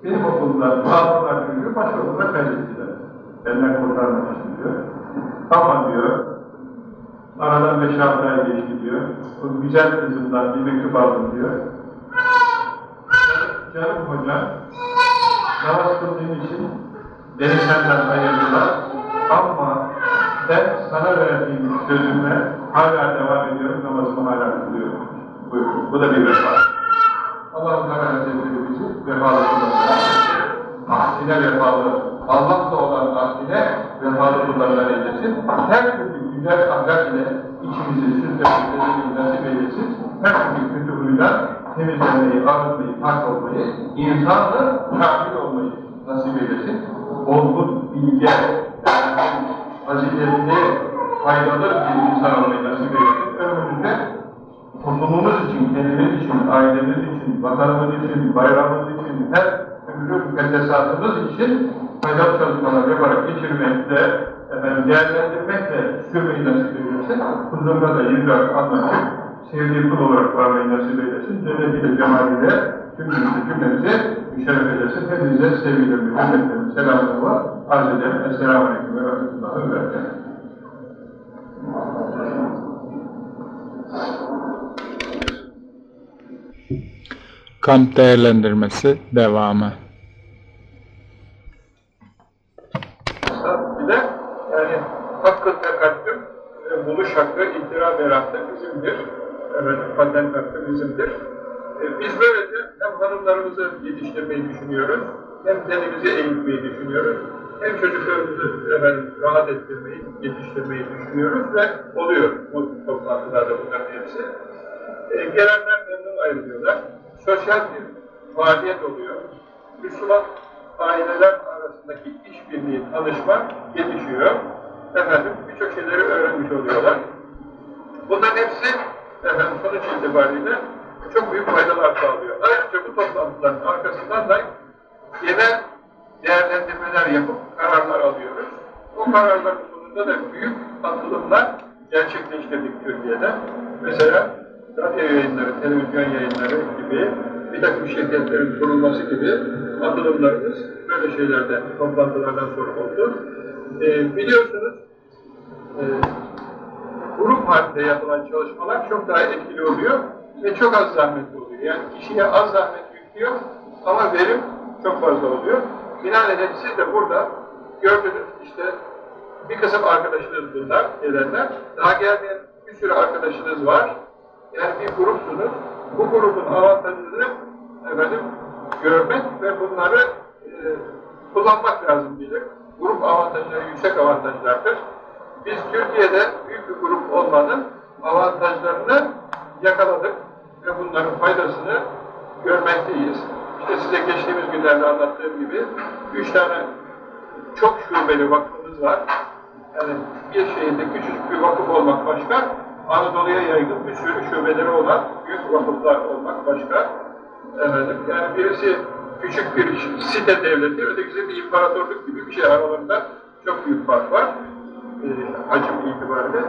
Benim okuldan aldılar çocuğu, başka okulda kaydettiler. Benden kurtarmak için diyor. Ama diyor, aradan beş altı ay geçti diyor. O güzel kızımdan bir mektup aldım diyor. Canım hocam, namaz kıldığım için beni senden ayırdılar. Ama ben sana verdiğim sözüme hala devam ediyorum, namazımı hala kılıyorum. Buyur. Bu da bir vefa. Allah-u Teala Hazretleri bizi vefalı kullarına ahdine vefalı, Allah'la olan ahdine vefalı kullarına eylesin. Her türlü güzel ahlak ile içimizi süslemeyi nasip eylesin. Her türlü kötü huydan temizlenmeyi, arınmayı, pak olmayı, insanı kamil olmayı nasip eylesin. Olgun, bilge, faziletli, faydalı bir insan olmayı nasip eylesin. Ömrümüzde toplumumuz için, kendimiz için, ailemiz için, vatanımız için, bayramımız için, her türlü mukaddesatımız için faydalı çalışmalar yaparak geçirmekle, efendim, değerlendirmekle sürmeyi nasip eylesin. Huzuruna da yüzler anlaşıp, sevdiği kul olarak varmayı nasip eylesin. Cennetiyle, cemaliyle cümlemizi, cümlemizi müşerref eylesin. Hepinize sevgilerimi, hürmetlerimi, selamlarımı arz ederim. Esselamu Aleyküm ve Rahmetullahi ve Berekatuhu. Kamp değerlendirmesi devamı. Bir de yani hakkı tekaddüm, e, buluş hakkı, ihtira merahtı bizimdir. Evet, patent hakkı bizimdir. E, Biz böylece hem hanımlarımızı yetiştirmeyi düşünüyoruz, hem kendimizi eğitmeyi düşünüyoruz, hem çocuklarımızı efendim, rahat ettirmeyi, yetiştirmeyi düşünüyoruz ve oluyor bu toplantılarda bunların hepsi. E, gelenler memnun ayrılıyorlar. Sosyal bir faaliyet oluyor. Müslüman aileler arasındaki işbirliği, tanışma gelişiyor. Efendim birçok şeyleri öğrenmiş oluyorlar. Bunların hepsi efendim sonuç itibariyle çok büyük faydalar sağlıyor. Ayrıca bu toplantıların arkasından da genel değerlendirmeler yapıp kararlar alıyoruz. O kararların sonunda da büyük atılımlar gerçekleştirdik Türkiye'de. Mesela radyo yayınları, televizyon yayınları gibi bir takım şirketlerin kurulması gibi atılımlarımız böyle şeylerden, toplantılardan sonra oldu. Ee, biliyorsunuz e, grup halinde yapılan çalışmalar çok daha etkili oluyor ve çok az zahmetli oluyor. Yani kişiye az zahmet yüklüyor ama verim çok fazla oluyor. Binaenaleyh siz de burada gördünüz işte bir kısım arkadaşınız bunlar, gelenler. Daha gelmeyen bir sürü arkadaşınız var. Yani bir grupsunuz. Bu grubun avantajını efendim görmek ve bunları e, kullanmak lazım diyecek. Grup avantajları yüksek avantajlardır. Biz Türkiye'de büyük bir grup olmanın avantajlarını yakaladık ve bunların faydasını görmekteyiz. İşte size geçtiğimiz günlerde anlattığım gibi üç tane çok şubeli vakfımız var. Yani bir şehirde küçücük bir vakıf olmak başka, Anadolu'ya yaygın bir sürü şubeleri olan büyük vakıflar olmak başka. Efendim, yani birisi küçük bir site devleti, ötekisi bir imparatorluk gibi bir şey aralarında çok büyük fark var. E, hacim itibariyle.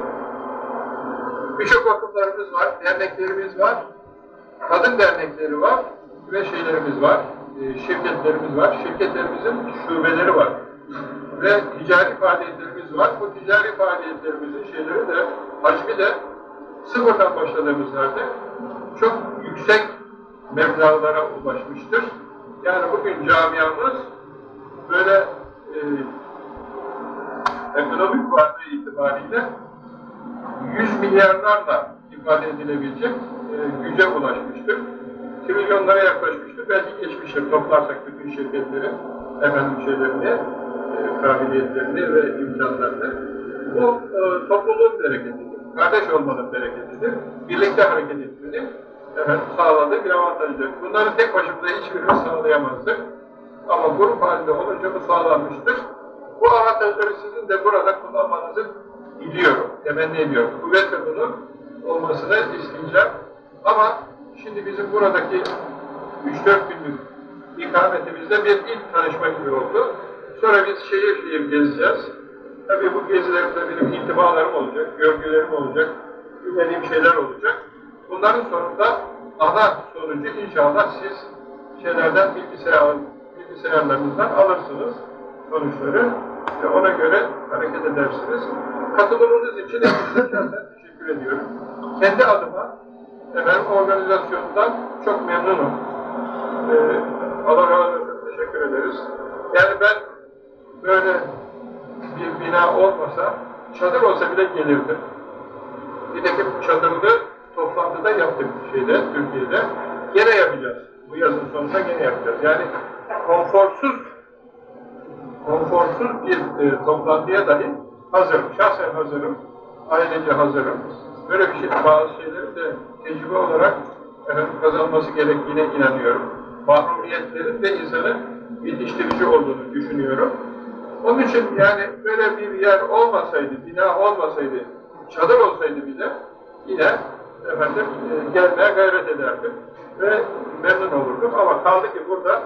Birçok vakıflarımız var, derneklerimiz var, kadın dernekleri var ve şeylerimiz var, e, şirketlerimiz var. Şirketlerimizin şubeleri var ve ticari faaliyetlerimiz var. Bu ticari faaliyetlerimizin şeyleri de, hacmi de sıfırdan başladığımız yerde çok yüksek meblağlara ulaşmıştır. Yani bugün camiamız böyle e, ekonomik varlığı itibariyle 100 milyarlarla ifade edilebilecek e, güce ulaşmıştır. Trilyonlara yaklaşmıştır. Belki geçmiştir. Toplarsak bütün şirketlerin efendim şeylerini, e, kabiliyetlerini ve imkanlarını. Bu e, topluluğun bereketidir. Kardeş olmanın bereketidir. Birlikte hareket etmenin efendim, sağladığı bir avantajdır. Bunları tek başımıza hiçbirini sağlayamazdık. Ama grup halinde olunca bu sağlanmıştır. Bu avantajları sizin de burada kullanmanızı diliyorum, temenni ediyorum. Kuvvetle bunun olmasını isteyeceğim. Ama şimdi bizim buradaki 3-4 günlük ikametimizde bir ilk tanışma gibi oldu. Sonra biz şehir şehir gezeceğiz. Tabii bu gezilerimde benim intibalarım olacak, görgülerim olacak, güvendiğim şeyler olacak. Bunların sonunda ana sonucu inşallah siz şeylerden bilgisayar, bilgisayarlarınızdan alırsınız sonuçları ve ona göre hareket edersiniz. Katılımınız için hepinize ediyorum. Kendi adıma efendim, organizasyondan çok memnunum. Ee, Allah razı olsun, teşekkür ederiz. Yani ben böyle bir bina olmasa, çadır olsa bile gelirdim. De çadırlı toplantıda yaptık şeyde, Türkiye'de. Gene yapacağız. Bu yazın sonunda gene yapacağız. Yani konforsuz konforsuz bir e, toplantıya dahi hazırım. Şahsen hazırım. Ailece hazırım. Böyle bir şey, bazı şeyleri de tecrübe olarak kazanması gerektiğine inanıyorum. Mahrumiyetlerin de insanın yetiştirici olduğunu düşünüyorum. Onun için yani böyle bir yer olmasaydı, bina olmasaydı, çadır olsaydı bile yine efendim e, gelmeye gayret ederdim ve memnun olurdum. Ama kaldı ki burada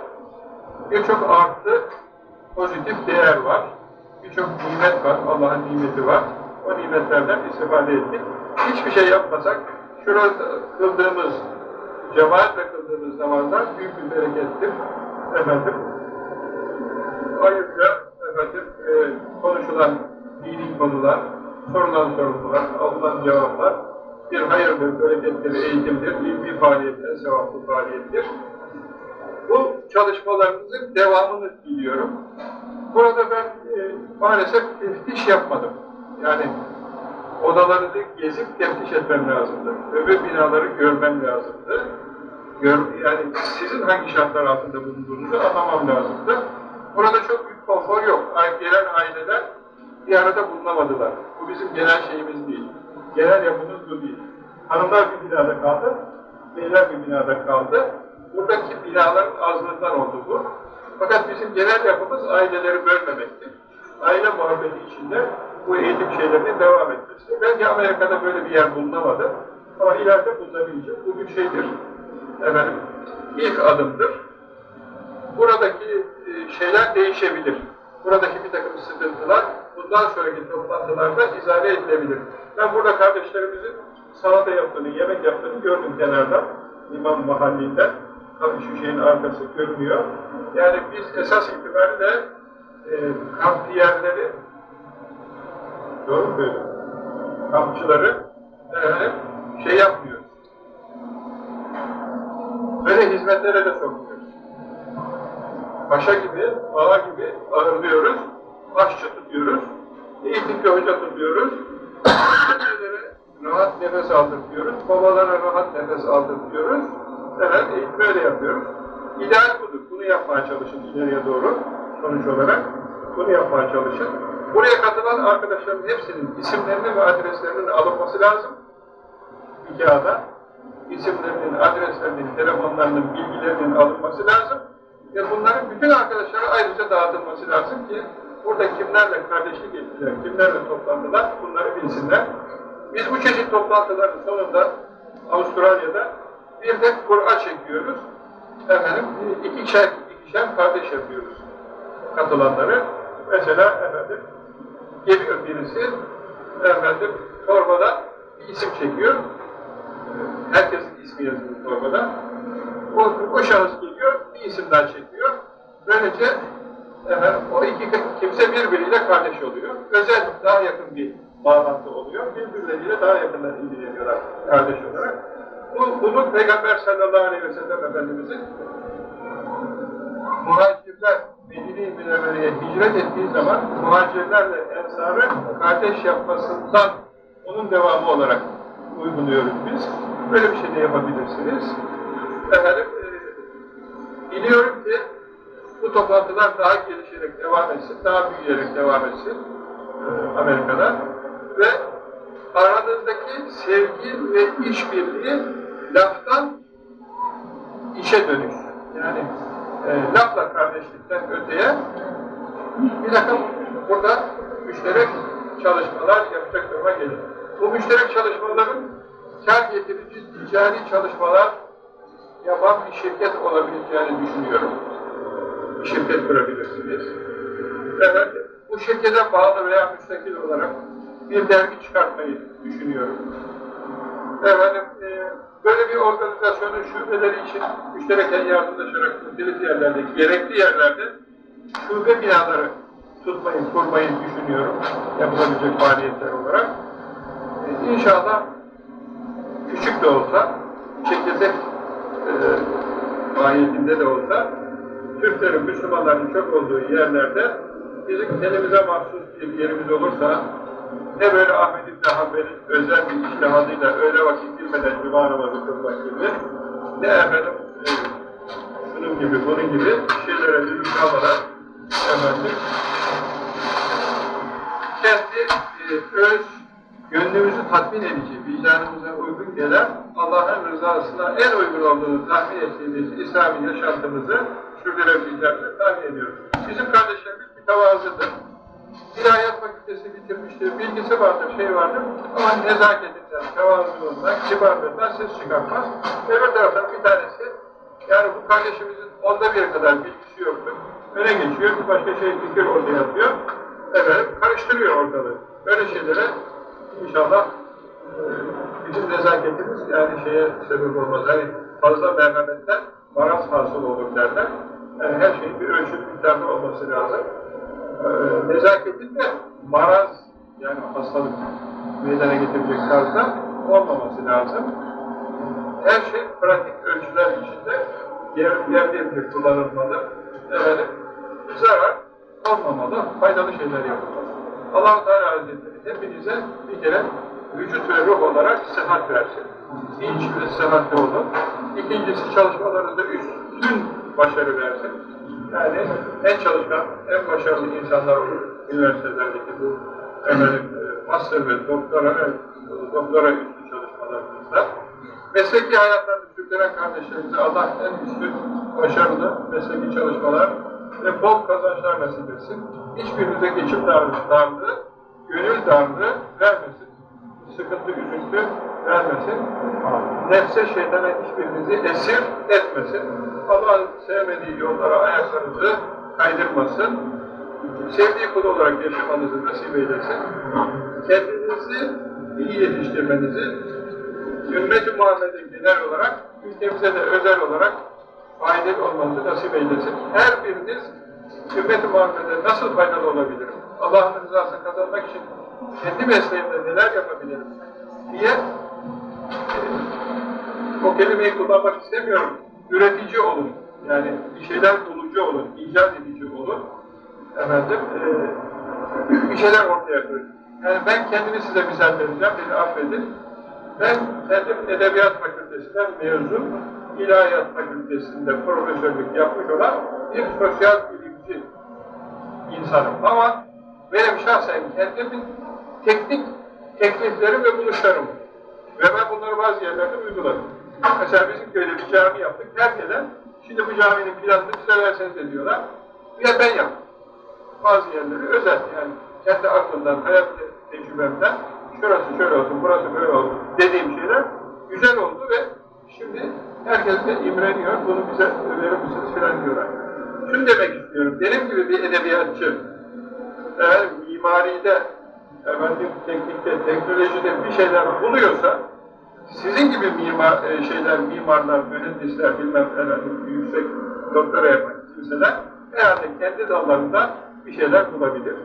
birçok artı pozitif değer var. Birçok nimet var, Allah'ın nimeti var. O nimetlerden istifade ettik. Hiçbir şey yapmasak, şurada kıldığımız, cemaatle kıldığımız namazlar büyük bir berekettir. Efendim, ayrıca efendim, e, konuşulan dini konular, sorulan sorunlar, alınan cevaplar bir hayırdır, berekettir, eğitimdir, ilmi faaliyettir, sevaplı faaliyettir. Bu çalışmalarımızın devamını diliyorum. Burada ben e, maalesef teftiş yapmadım. Yani odalarınızı gezip teftiş etmem lazımdı. Öbür binaları görmem lazımdı. Gör, yani sizin hangi şartlar altında bulunduğunuzu anlamam lazımdı. Burada çok büyük konfor yok. Gelen aileler bir arada bulunamadılar. Bu bizim genel şeyimiz değil. Genel yapımız bu değil. Hanımlar bir binada kaldı, beyler bir binada kaldı. Buradaki binaların azlığından oldu bu. Fakat bizim genel yapımız aileleri bölmemektir. Aile muhabbeti içinde bu eğitim şeylerinin devam etmesi. Belki Amerika'da böyle bir yer bulunamadı. Ama ileride bulunabilecek. Bu bir şeydir. Efendim, ilk adımdır. Buradaki e, şeyler değişebilir. Buradaki bir takım sıkıntılar bundan sonraki toplantılarda izale edilebilir. Ben burada kardeşlerimizin salata yaptığını, yemek yaptığını gördüm kenardan, imam mahallinden. Tabii şu şeyin arkası görünüyor. Yani biz esas itibariyle e, kamp yerleri doğru mu böyle? Kampçıları e, şey yapmıyoruz. Böyle hizmetlere de sokmuyoruz. Paşa gibi, ağa gibi ağırlıyoruz, aşçı tutuyoruz, eğitimci hoca tutuyoruz, rahat nefes aldırtıyoruz, babalara rahat nefes aldırtıyoruz, evet, eğitim öyle yapıyoruz. İdeal budur, bunu yapmaya çalışın ileriye doğru, sonuç olarak bunu yapmaya çalışın. Buraya katılan arkadaşların hepsinin isimlerinin ve adreslerinin alınması lazım. Bir isimlerinin, adreslerinin, telefonlarının, bilgilerinin alınması lazım. Ve bunların bütün arkadaşlara ayrıca dağıtılması lazım ki burada kimlerle kardeşlik ettiler, kimlerle toplandılar bunları bilsinler. Biz bu çeşit toplantıların sonunda Avustralya'da bir de Kur'a çekiyoruz. Efendim ikişer, ikişer kardeş yapıyoruz katılanları. Mesela efendim geliyor birisi efendim torbadan bir isim çekiyor. Herkesin ismi yazıyor torbada. O, o şahıs geliyor, bir isim daha çekiyor. Böylece efendim, o iki kimse birbiriyle kardeş oluyor. Özel, daha yakın bir bağlantı oluyor. Birbirleriyle daha yakından ilgileniyorlar kardeş olarak. Bu, bunu Peygamber sallallahu aleyhi ve sellem Efendimizin muhacirler Medine-i Münevvere'ye hicret ettiği zaman muhacirlerle ensarı kardeş yapmasından onun devamı olarak uyguluyoruz biz. Böyle bir şey de yapabilirsiniz. Efendim, e, biliyorum ki bu toplantılar daha gelişerek devam etsin, daha büyüyerek devam etsin e, Amerika'da ve aranızdaki sevgi ve işbirliği laftan işe dönüşsün. Yani e, lafla kardeşlikten öteye bir takım burada müşterek çalışmalar yapacak duruma gelir. Bu müşterek çalışmaların kar getirici ticari çalışmalar yapan bir şirket olabileceğini düşünüyorum. Bir şirket kurabilirsiniz. Evet, bu şirkete bağlı veya müstakil olarak bir dergi çıkartmayı düşünüyorum. Efendim, e, böyle bir organizasyonun şubeleri için müştereken yardımlaşarak muhtelif yerlerdeki gerekli yerlerde şube binaları tutmayı, kurmayı düşünüyorum. Yapılabilecek faaliyetler olarak. E, inşallah küçük de olsa, çekirdek e, mahiyetinde de olsa Türklerin, Müslümanların çok olduğu yerlerde bizim kendimize mahsus bir yerimiz olursa ne böyle Ahmet İbni Hanbel'in özel bir iştihadıyla öyle vakit girmeden cuma namazı kılmak gibi ne efendim e, şunun gibi, bunun gibi şeylere lüzum kalmadan efendim kendi e, öz gönlümüzü tatmin edici, vicdanımıza uygun gelen Allah'ın rızasına en uygun olduğunu tahmin ettiğimiz İslami yaşantımızı sürdürebileceğimizi tahmin ediyoruz. Bizim kardeşlerimiz bir tavazıdır. İlahiyat fakültesi bitirmiştir, bilgisi vardır, şey vardır ama nezaketinden, tevazılığından, kibarlığından ses çıkartmaz. Öbür taraftan bir tanesi, yani bu kardeşimizin onda bir kadar bilgisi yoktur. Öne geçiyor, bir başka şey fikir ortaya atıyor. Efendim, karıştırıyor ortalığı. Böyle şeylere inşallah e, bizim nezaketimiz yani şeye sebep olmaz. Hani fazla merhametten maraz hasıl olur derler. Yani her şeyin bir ölçülü miktarda olması lazım. Nezaketin de maraz yani hastalık meydana getirecek tarzda olmaması lazım. Her şey pratik ölçüler içinde yer, yerde bir kullanılmalı. Efendim, zarar olmamalı, faydalı şeyler yapılmalı. allah Teala Hazretleri hepinize bir kere vücut ve ruh olarak sıhhat versin. Dinç ve sıhhatli olun. İkincisi çalışmalarınızda üstün başarı versin. Yani en çalışkan, en başarılı insanlar olur. Üniversitelerdeki bu efendim, e, master ve doktora doktora üstü çalışmalarımızda. Mesleki hayatlarını sürdüren kardeşlerimize Allah en üstün, başarılı mesleki çalışmalar ve bol kazançlar nasip etsin. Hiçbirinize geçim darlığı, gönül darlığı vermesin. Sıkıntı, üzüntü vermesin. Nefse şeytana hiçbirinizi esir etmesin. Allah'ın sevmediği yollara ayaklarınızı kaydırmasın. Sevdiği kul olarak yaşamanızı nasip eylesin. Kendinizi iyi yetiştirmenizi ümmet-i Muhammed'inkiler olarak ülkemize de özel olarak faydalı olmanızı nasip eylesin. Her biriniz ümmet-i Muhammed'e nasıl faydalı olabilirim? Allah'ın rızasını kazanmak için kendi mesleğimde neler yapabilirim diye o kelimeyi kullanmak istemiyorum. Üretici olun. Yani bir şeyler bulucu olun, icat edici olun. Efendim, e, bir şeyler ortaya koyun. Yani ben kendimi size misal vereceğim, beni affedin. Ben kendim Edebiyat Fakültesinden mezun, İlahiyat Fakültesinde profesörlük yapmış olan bir sosyal bilimci insanım. Ama benim şahsen kendimin teknik tekliflerim ve buluşlarım. Ve ben bunları bazı yerlerde uyguladım. Mesela bizim köyde bir cami yaptık. Her gelen, şimdi bu caminin planını size verseniz de diyorlar. Ya ben yaptım. Bazı yerleri özel yani kendi aklımdan, hayat tecrübemden şurası şöyle olsun, burası böyle olsun dediğim şeyler güzel oldu ve şimdi herkes de imreniyor, bunu bize verir misiniz filan diyorlar. Şunu demek istiyorum, benim gibi bir edebiyatçı eğer mimaride, efendim, teknikte, teknolojide bir şeyler buluyorsa sizin gibi mimar, e, şeyler, mimarlar, mühendisler, bilmem efendim, yüksek doktora yapan kimseler herhalde kendi dallarında bir şeyler bulabilir.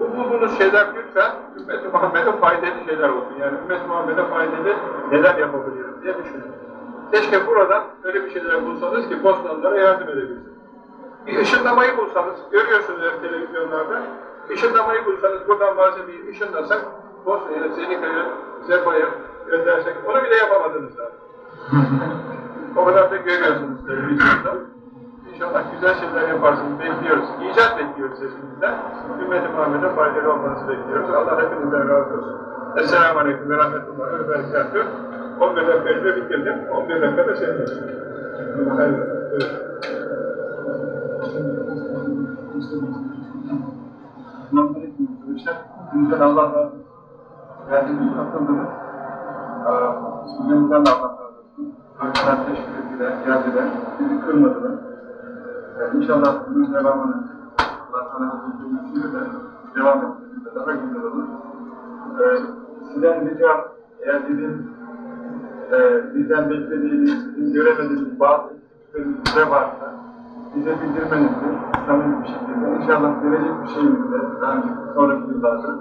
Bu bulduğunuz şeyler lütfen Ümmet-i Muhammed'e faydalı şeyler olsun. Yani Ümmet-i Muhammed'e faydalı neler yapabiliriz diye düşünün. Keşke buradan öyle bir şeyler bulsanız ki Bosnalılara yardım edebilirsiniz. Bir ışınlamayı bulsanız, görüyorsunuz televizyonlarda, ışınlamayı bulsanız, buradan malzemeyi ışınlasak, Bosna'ya, Zenika'ya, Zepa'ya göndersek, onu bile yapamadınız daha. <laughs> o kadar da görüyorsunuz televizyonda. İnşallah güzel şeyler yaparsınız, bekliyoruz. İcat bekliyoruz sesinizden. Ümmet-i Muhammed'e faydalı olmanızı bekliyoruz. Allah hepinizden razı olsun. Esselamu Aleyküm ve Rahmetullahi ve Berekatuhu. 11 dakikayı bitirdim. 11 dakika da senin olsun. Hayır, evet. Selamünaleyküm arkadaşlar. Bizden Allah'a verdiğiniz katıldınız. Sizden de Allah razı olsun. Arkadaşlar teşekkür ettiler, geldiler. Bizi kırmadılar. Yani inşallah bunun devamını Allah sana huzurlu de devam etmemiz daha güzel olur. Ee, sizden ricam eğer bizim e, bizden beklediğiniz, bizim göremediğiniz bazı eksiklerimiz varsa bize bildirmenizdir, samimi bir şekilde. İnşallah gelecek bir şeyimizde, daha önce sonraki yıllarda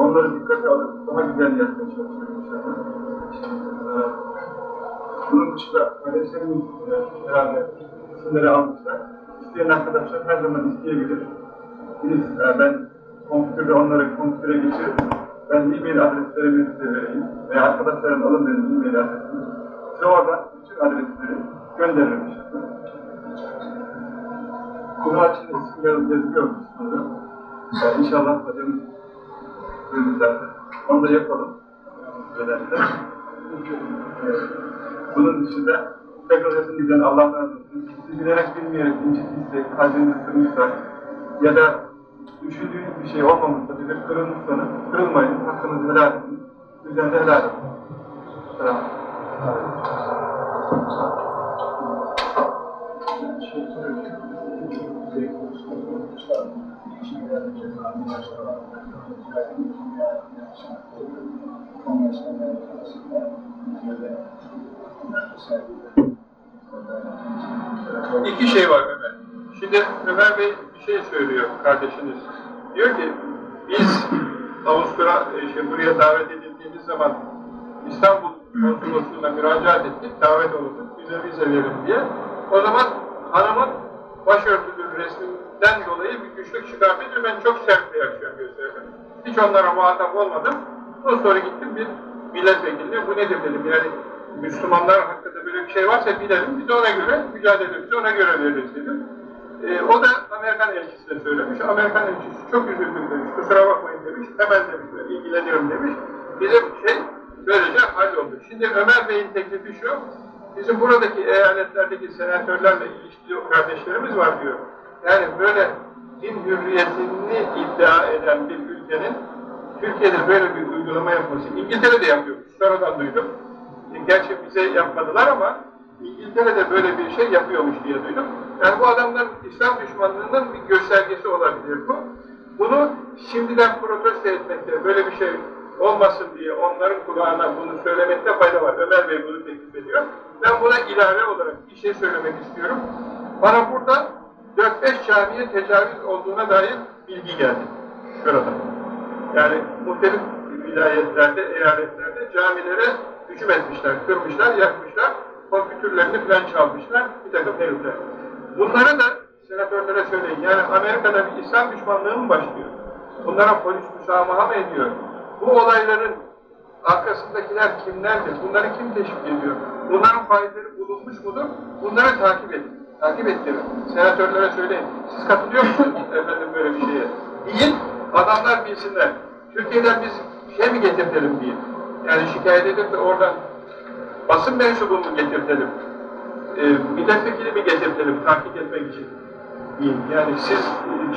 onları dikkate alıp daha güzel yapmaya çalışıyoruz inşallah. E, bunun dışında kardeşlerimiz e, herhalde isimleri almışlar. İsteyen arkadaşlar her zaman isteyebilir. Biz, e, ben kompütürde onları kompütüre geçirip ben e-mail adreslerimi size vereyim veya arkadaşların alın benim e-mail adresimi. Size oradan bütün adresleri gönderirim inşallah. Kura yaz- yazıyor burada. Ee, inşallah buyurun zaten. Onu da yapalım. Özellikle. Bunun dışında tekrar hepinizden Allah razı olsun. Sizi bilerek bilmeyerek incitmişsek, kalbinizi kırmışsak ya da düşündüğünüz bir şey olmamışsa, bize kırılmışsanız kırılmayın, hakkınızı helal edin. Üzerinde helal edin. Selam. İki şey var Ömer. Şimdi Ömer Bey bir şey söylüyor kardeşiniz. Diyor ki biz Avusturya, e, şey, buraya davet edildiğimiz zaman İstanbul konsolosluğuna müracaat ettik, davet olunduk, bize vize verin diye. O zaman hanımın başörtülü resminden dolayı bir güçlük çıkartınca ben çok sert reaksiyon gösterdim. Hiç onlara muhatap olmadım. Ondan sonra gittim bir milletvekiline, bu nedir dedim. Yani Müslümanlar hakkında böyle bir şey varsa bilelim, biz ona göre mücadelemizi ona göre veririz dedim. Ee, o da Amerikan elçisine söylemiş. Amerikan elçisi çok üzüldüm demiş, kusura bakmayın demiş, hemen demiş, ilgileniyorum demiş. Bizim şey böylece halloldu. Şimdi Ömer Bey'in teklifi şu, bizim buradaki eyaletlerdeki senatörlerle ilişkili kardeşlerimiz var diyor. Yani böyle din hürriyetini iddia eden bir ülkenin Türkiye'de böyle bir uygulama yapması, İngiltere'de yapıyormuş, sonradan duydum. E, Gerçi bize yapmadılar ama İngiltere'de böyle bir şey yapıyormuş diye duydum. Yani bu adamların İslam düşmanlığının bir göstergesi olabilir bu. Bunu şimdiden protesto etmekte, böyle bir şey olmasın diye onların kulağına bunu söylemekte fayda var. Ömer Bey bunu teklif ediyor. Ben buna ilave olarak bir şey söylemek istiyorum. Bana burada 4-5 camiye tecavüz olduğuna dair bilgi geldi. Şurada. Yani muhtelif vilayetlerde, eyaletlerde camilere hücum etmişler, kırmışlar, yakmışlar, kompütürlerini falan çalmışlar, bir takım herifler. Bunlara da senatörlere söyleyin, yani Amerika'da bir İslam düşmanlığı mı başlıyor? Bunlara polis müsamaha mı ediyor? Bu olayların arkasındakiler kimlerdir? Bunları kim teşvik ediyor? Bunların failleri bulunmuş mudur? Bunları takip edin. Takip ettirin. Senatörlere söyleyin. Siz katılıyor musunuz <laughs> efendim böyle bir şeye? Deyin, adamlar bilsinler. Türkiye'den biz şey mi getirtelim diye. Yani şikayet edip de oradan basın mensubu mu getirtelim? E, milletvekili mi getirtelim takip etmek için? Diyeyim. Yani siz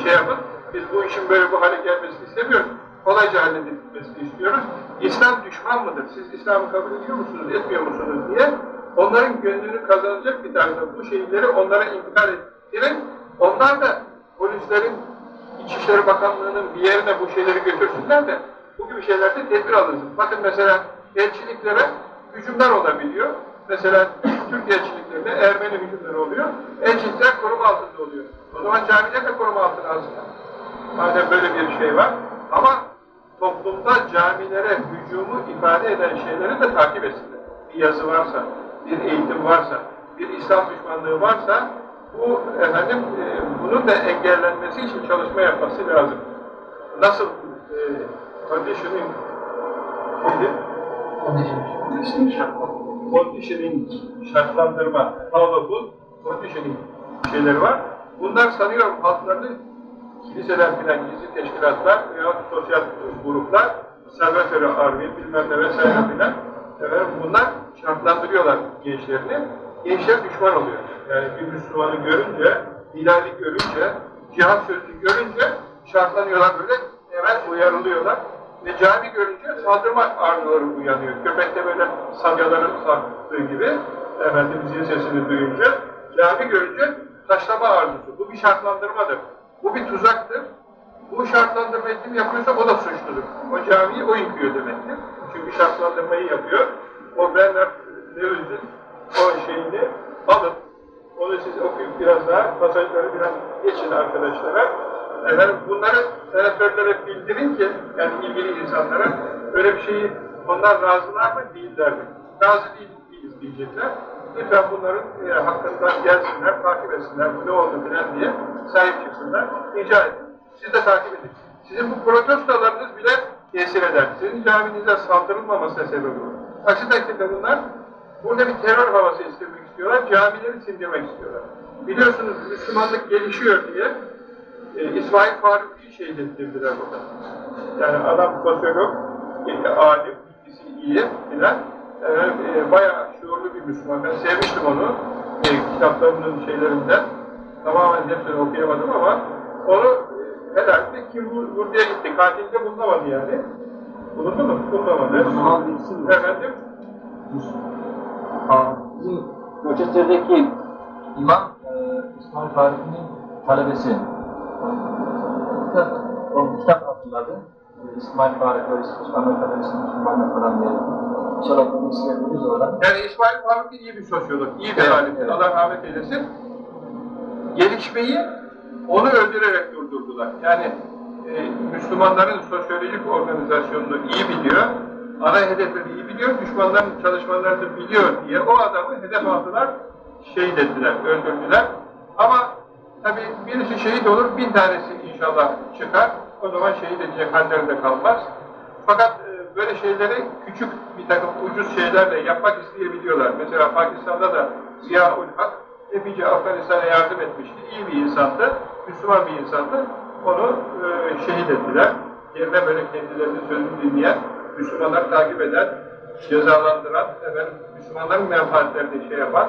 şey yapın, biz bu işin böyle bu hale gelmesini istemiyoruz. Kolayca halledilmesini istiyoruz. İslam düşman mıdır? Siz İslam'ı kabul ediyor musunuz, etmiyor musunuz diye onların gönlünü kazanacak bir tarzda bu şeyleri onlara intikal ettirin. Onlar da polislerin İçişleri Bakanlığı'nın bir yerine bu şeyleri götürsünler de bu gibi şeylerde tedbir alınsın. Bakın mesela elçiliklere hücumlar olabiliyor. Mesela Türk elçiliklerinde Ermeni hücumları oluyor. Elçilikler koruma altında oluyor. O zaman camiler de koruma altına alsınlar. Madem böyle bir şey var. Ama toplumda camilere hücumu ifade eden şeyleri de takip etsinler. Bir yazı varsa, bir eğitim varsa, bir İslam düşmanlığı varsa Bu efendim e, bunun da engellenmesi için çalışma yapması lazım. Nasıl e, conditioning neydi? Conditioning şartlandırma, powerful conditioning şeyleri var. Bunlar sanıyorum halkların kiliseler filan gizli teşkilatlar veya sosyal gruplar, Salvatore Arvin bilmem ne vesaire filan efendim, bunlar şartlandırıyorlar gençlerini. Gençler düşman oluyor. Yani bir Müslümanı görünce, Hilal'i görünce, cihat sözünü görünce şartlanıyorlar böyle hemen uyarılıyorlar. Ve cami görünce saldırma arzuları uyanıyor. Köpekte böyle salyaların sarktığı gibi efendim zil sesini duyunca cami görünce taşlama arzusu. Bu bir şartlandırmadır. Bu bir tuzaktır. Bu şartlandırmayı kim yapıyorsa o da suçludur. O camiyi o yıkıyor demektir. Çünkü şartlandırmayı yapıyor. O Bernard Lewis'in o şeyini alın. Onu siz okuyup biraz daha pasajları biraz geçin arkadaşlara. Efendim bunları senatörlere bildirin ki yani ilgili insanlara öyle bir şeyi onlar razılar mı değiller mi? Razı değil, değiliz diyecekler. Lütfen bunların e, hakkından gelsinler, takip etsinler, ne oldu filan diye sahip çıksınlar. Rica edin. Siz de takip edin. Sizin bu protestolarınız bile tesir eder. Sizin caminize saldırılmamasına sebep olur. Aksi takdirde bunlar burada bir terör havası istirmek istiyorlar, camileri sindirmek istiyorlar. Biliyorsunuz Müslümanlık gelişiyor diye e, İsmail Faruk'u şehit ettirdiler burada. Yani adam sosyolog, e, alim, bilgisi iyi filan. E, e, bayağı şuurlu bir Müslüman. Ben sevmiştim onu. E, kitaplarının şeylerinden. Tamamen hepsini okuyamadım ama onu herhalde kim vurduya gitti. Katilde bulunamadı yani. Bulundu mu? Bulunamadı. Efendim? Bizim Rochester'deki imam e, İsmail Faruk'un talebesi. O kitap hazırladı. İsmail Faruk ve İsmail Talebesi'nin Müslümanlar falan diye. İnşallah bunu isteyebiliriz oradan. Yani İsmail Faruk iyi bir sosyolog, iyi bir Evet, alimdir. evet. Allah rahmet eylesin. Gelişmeyi onu öldürerek durdurdular. Yani e, Müslümanların sosyolojik organizasyonunu iyi biliyor, ana hedefleri iyi biliyor, düşmanların çalışmalarını biliyor diye o adamı hedef aldılar, şehit ettiler, öldürdüler. Ama tabi birisi şehit olur, bin tanesi inşallah çıkar, o zaman şehit edecek hallerinde kalmaz. Fakat e, böyle şeyleri küçük bir takım ucuz şeylerle yapmak isteyebiliyorlar. Mesela Pakistan'da da Ziya-ül Hak epeyce Afganistan'a yardım etmişti. İyi bir insandı, Müslüman bir insandı. Onu e, şehit ettiler. Yerine böyle kendilerinin sözünü dinleyen, Müslümanları takip eden, cezalandıran, efendim, Müslümanların menfaatlerini şey yapan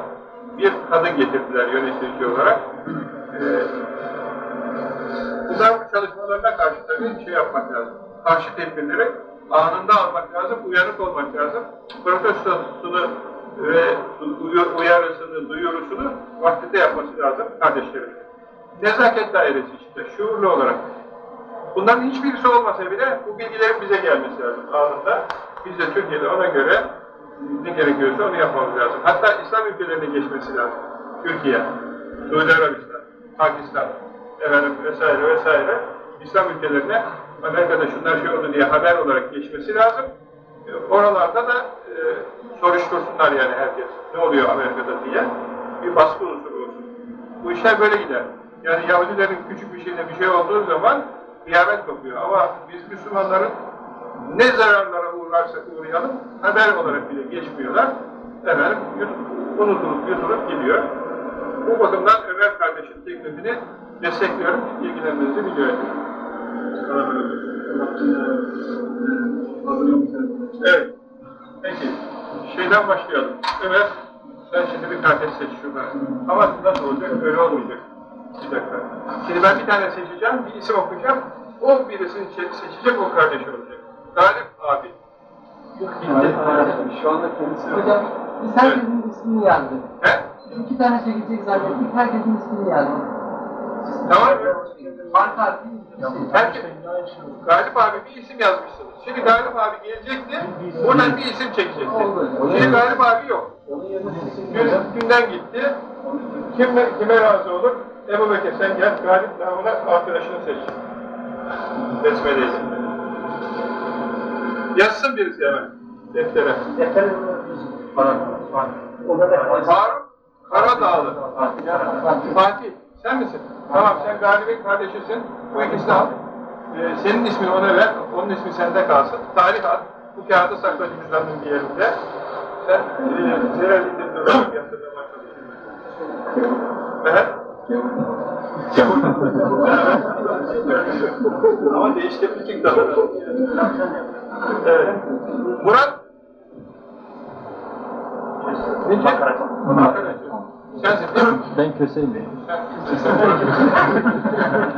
bir kadın getirdiler yönetici olarak. E, Bunlar bu çalışmalarına karşı tabii şey yapmak lazım. Karşı tedbirleri anında almak lazım, uyanık olmak lazım. Protestosunu ve uyarısını, duyurusunu vaktinde yapması lazım kardeşlerim. Nezaket dairesi işte, şuurlu olarak. Bunların hiçbirisi olmasa bile bu bilgilerin bize gelmesi lazım anında. Biz de Türkiye'de ona göre ne gerekiyorsa onu yapmamız lazım. Hatta İslam ülkelerine geçmesi lazım. Türkiye, Suudi Arabistan, Pakistan, efendim vesaire vesaire İslam ülkelerine Amerika'da şunlar şey oldu diye haber olarak geçmesi lazım. Oralarda da e, soruştursunlar yani herkes. Ne oluyor Amerika'da diye. Bir baskı unsuru olsun. Bu işler böyle gider. Yani Yahudilerin küçük bir şeyine bir şey olduğu zaman kıyamet kopuyor. Ama biz Müslümanların ne zararlara uğrarsak uğrayalım haber olarak bile geçmiyorlar. Yut- unutulup yutulup gidiyor. Bu bakımdan Ömer kardeşin teklifini destekliyorum. İlgilenmenizi biliyor. Evet. Peki. Şeyden başlayalım. Ömer, sen şimdi bir kardeş seç şurada. Ama nasıl olacak? Öyle olmayacak. Bir dakika. Şimdi ben bir tane seçeceğim, bir isim okuyacağım. O birisini çe- seçecek, o kardeş olacak. Galip abi. Gitti. Şu anda kendisi yok. Hocam biz herkesin ismini yazdık. He? İki tane çekecek zannettik, herkesin ismini yazdık. Tamam mı? Herkes, Galip abi bir isim yazmışsınız. Şimdi Galip abi gelecekti, buradan bir isim çekecekti. Şimdi Galip abi yok. Gün, günden gitti. Kim, kime razı olur? Ebu Bekir sen gel, Galip namına arkadaşını seç. Besmele'yi. Yazsın birisi hemen deftere. Da Faruk Karadağlı. Fatih, sen misin? Tamam, sen Galip'in kardeşisin. Bu ikisini al. Ee, senin ismini ona ver, onun ismi sende kalsın. Tarih at. Bu kağıdı sakla cüzdanın bir yerinde. Sen e, neler indirdin olarak yatırmaya başladın. Evet. Ama değiştirmişsin tabii. Evet. Murat. Ne çek? Sensin değil mi? Ben köseyim.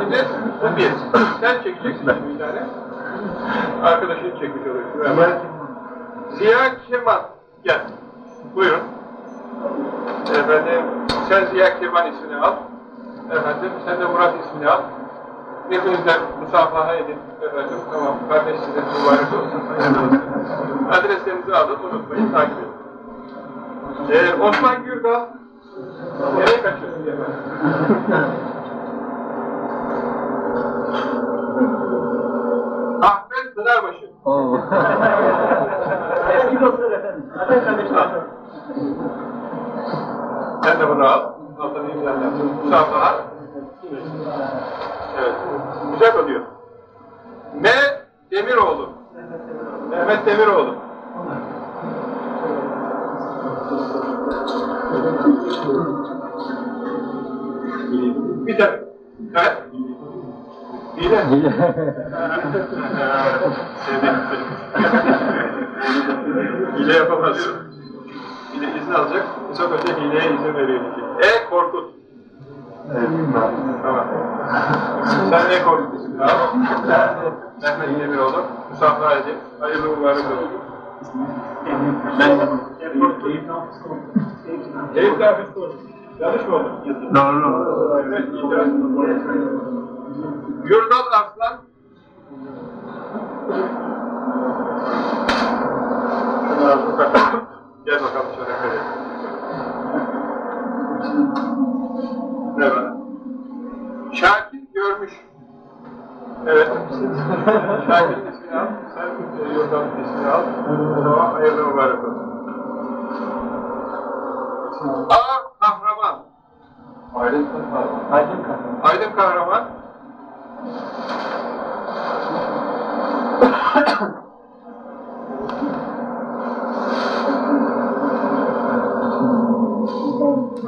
Şimdi bu bir. Sen çekeceksin bir tane. Arkadaşın çekmiş oluyor. Hemen. Ziya Kemal. Gel. Buyurun. Efendim, sen Ziya Kemal ismini al. Efendim, sen de Murat ismini al. Hepiniz de musafaha edin. Efendim, tamam. Kardeşsiniz, mübarek olsun. hayırlı olsun. Adreslerinizi alın, unutmayın, takip edin. Ee, Osman Gürdal, nereye kaçıyorsun diye <laughs> Ahmet Pınarbaşı. Oo. Sen de bunu al. Altını imzan yaptın. Musafaha. Evet. Güzel oluyor. M. Demiroğlu. Mehmet Demiroğlu. Bir de. Evet. Hile. Hile. Hile yapamazsın. Bir de izin alacak. Çok önce hileye izin veriyor. E Korkut. Tamam. Sen ne Korkut ismini al. Mehmet Demiroğlu. Musafaha edin. Hayırlı mübarek olsun. Keyif dafesi olsun. Yanlış mı oldu? Doğru. Evet. Yurdal Arslan. Gel bakalım şöyle böyle. Evet. Şakir görmüş. Evet. Şakir'in ismini al. Yurdal'ın ismini al. O zaman hayırlı mübarek olsun. A. Kahraman. Aydın kahraman. Aydın kahraman. Aydın Kahraman.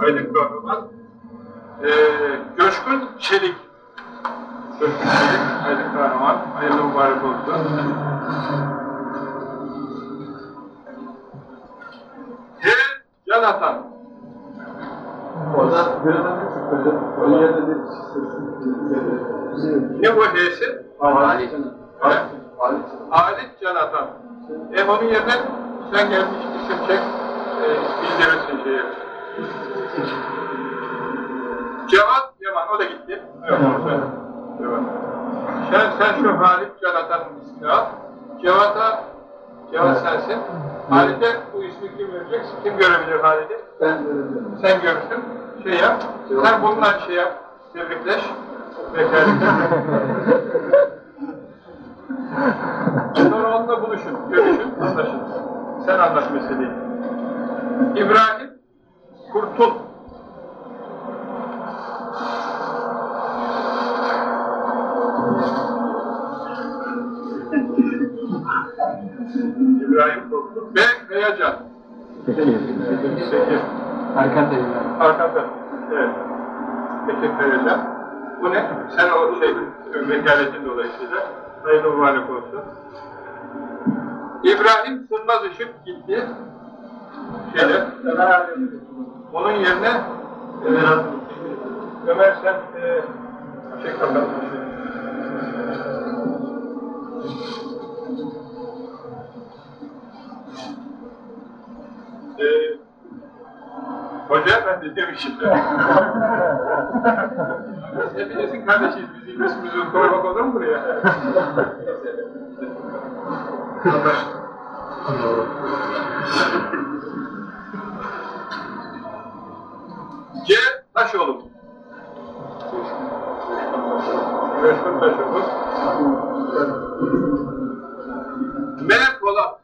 Aydın Kahraman. Ee, Coşkun Çelik. Coşkun Çelik, Kahraman. Hayırlı mübarek olsun. H. Can Atan. Orada Ne bu H'si? Ali. Ali. Can Atan. E onun yerine sen gelmiş isim çek, e, bildirirsin şeyi. Cevat Yaman, o da gitti. Yok, sen. Cevat. Sen, sen şu Halit Can Atan'ın ismini al. Cevat'a, Cevat sensin. Halit'e bu ismi kim verecek? Kim görebilir Halit'i? Ben görebilirim. Sen görürsün. Şey yap. Sen bununla şey yap. Tebrikleş. Vekaletler. Sonra onunla buluşun, görüşün, anlaşın. Sen anlaş meseleyi. İbrahim Kurtul. Kayacan. Bekir. Arkandayım. Arkanda. Evet. Bekir Kayacan. Bu ne? Sen o şey, vekaletin dolayısıyla hayırlı mübarek olsun. İbrahim Sırmaz Işık gitti. Şeyde. Onun yerine Ömer, Ömer sen e, bakalım. E, Hoca efendi demişim. Biz hepinizin kardeşiyiz. Bizim ismimizi koymak olur mu buraya? C. Taşoğlu. Coşkun Taşoğlu. M. Polat.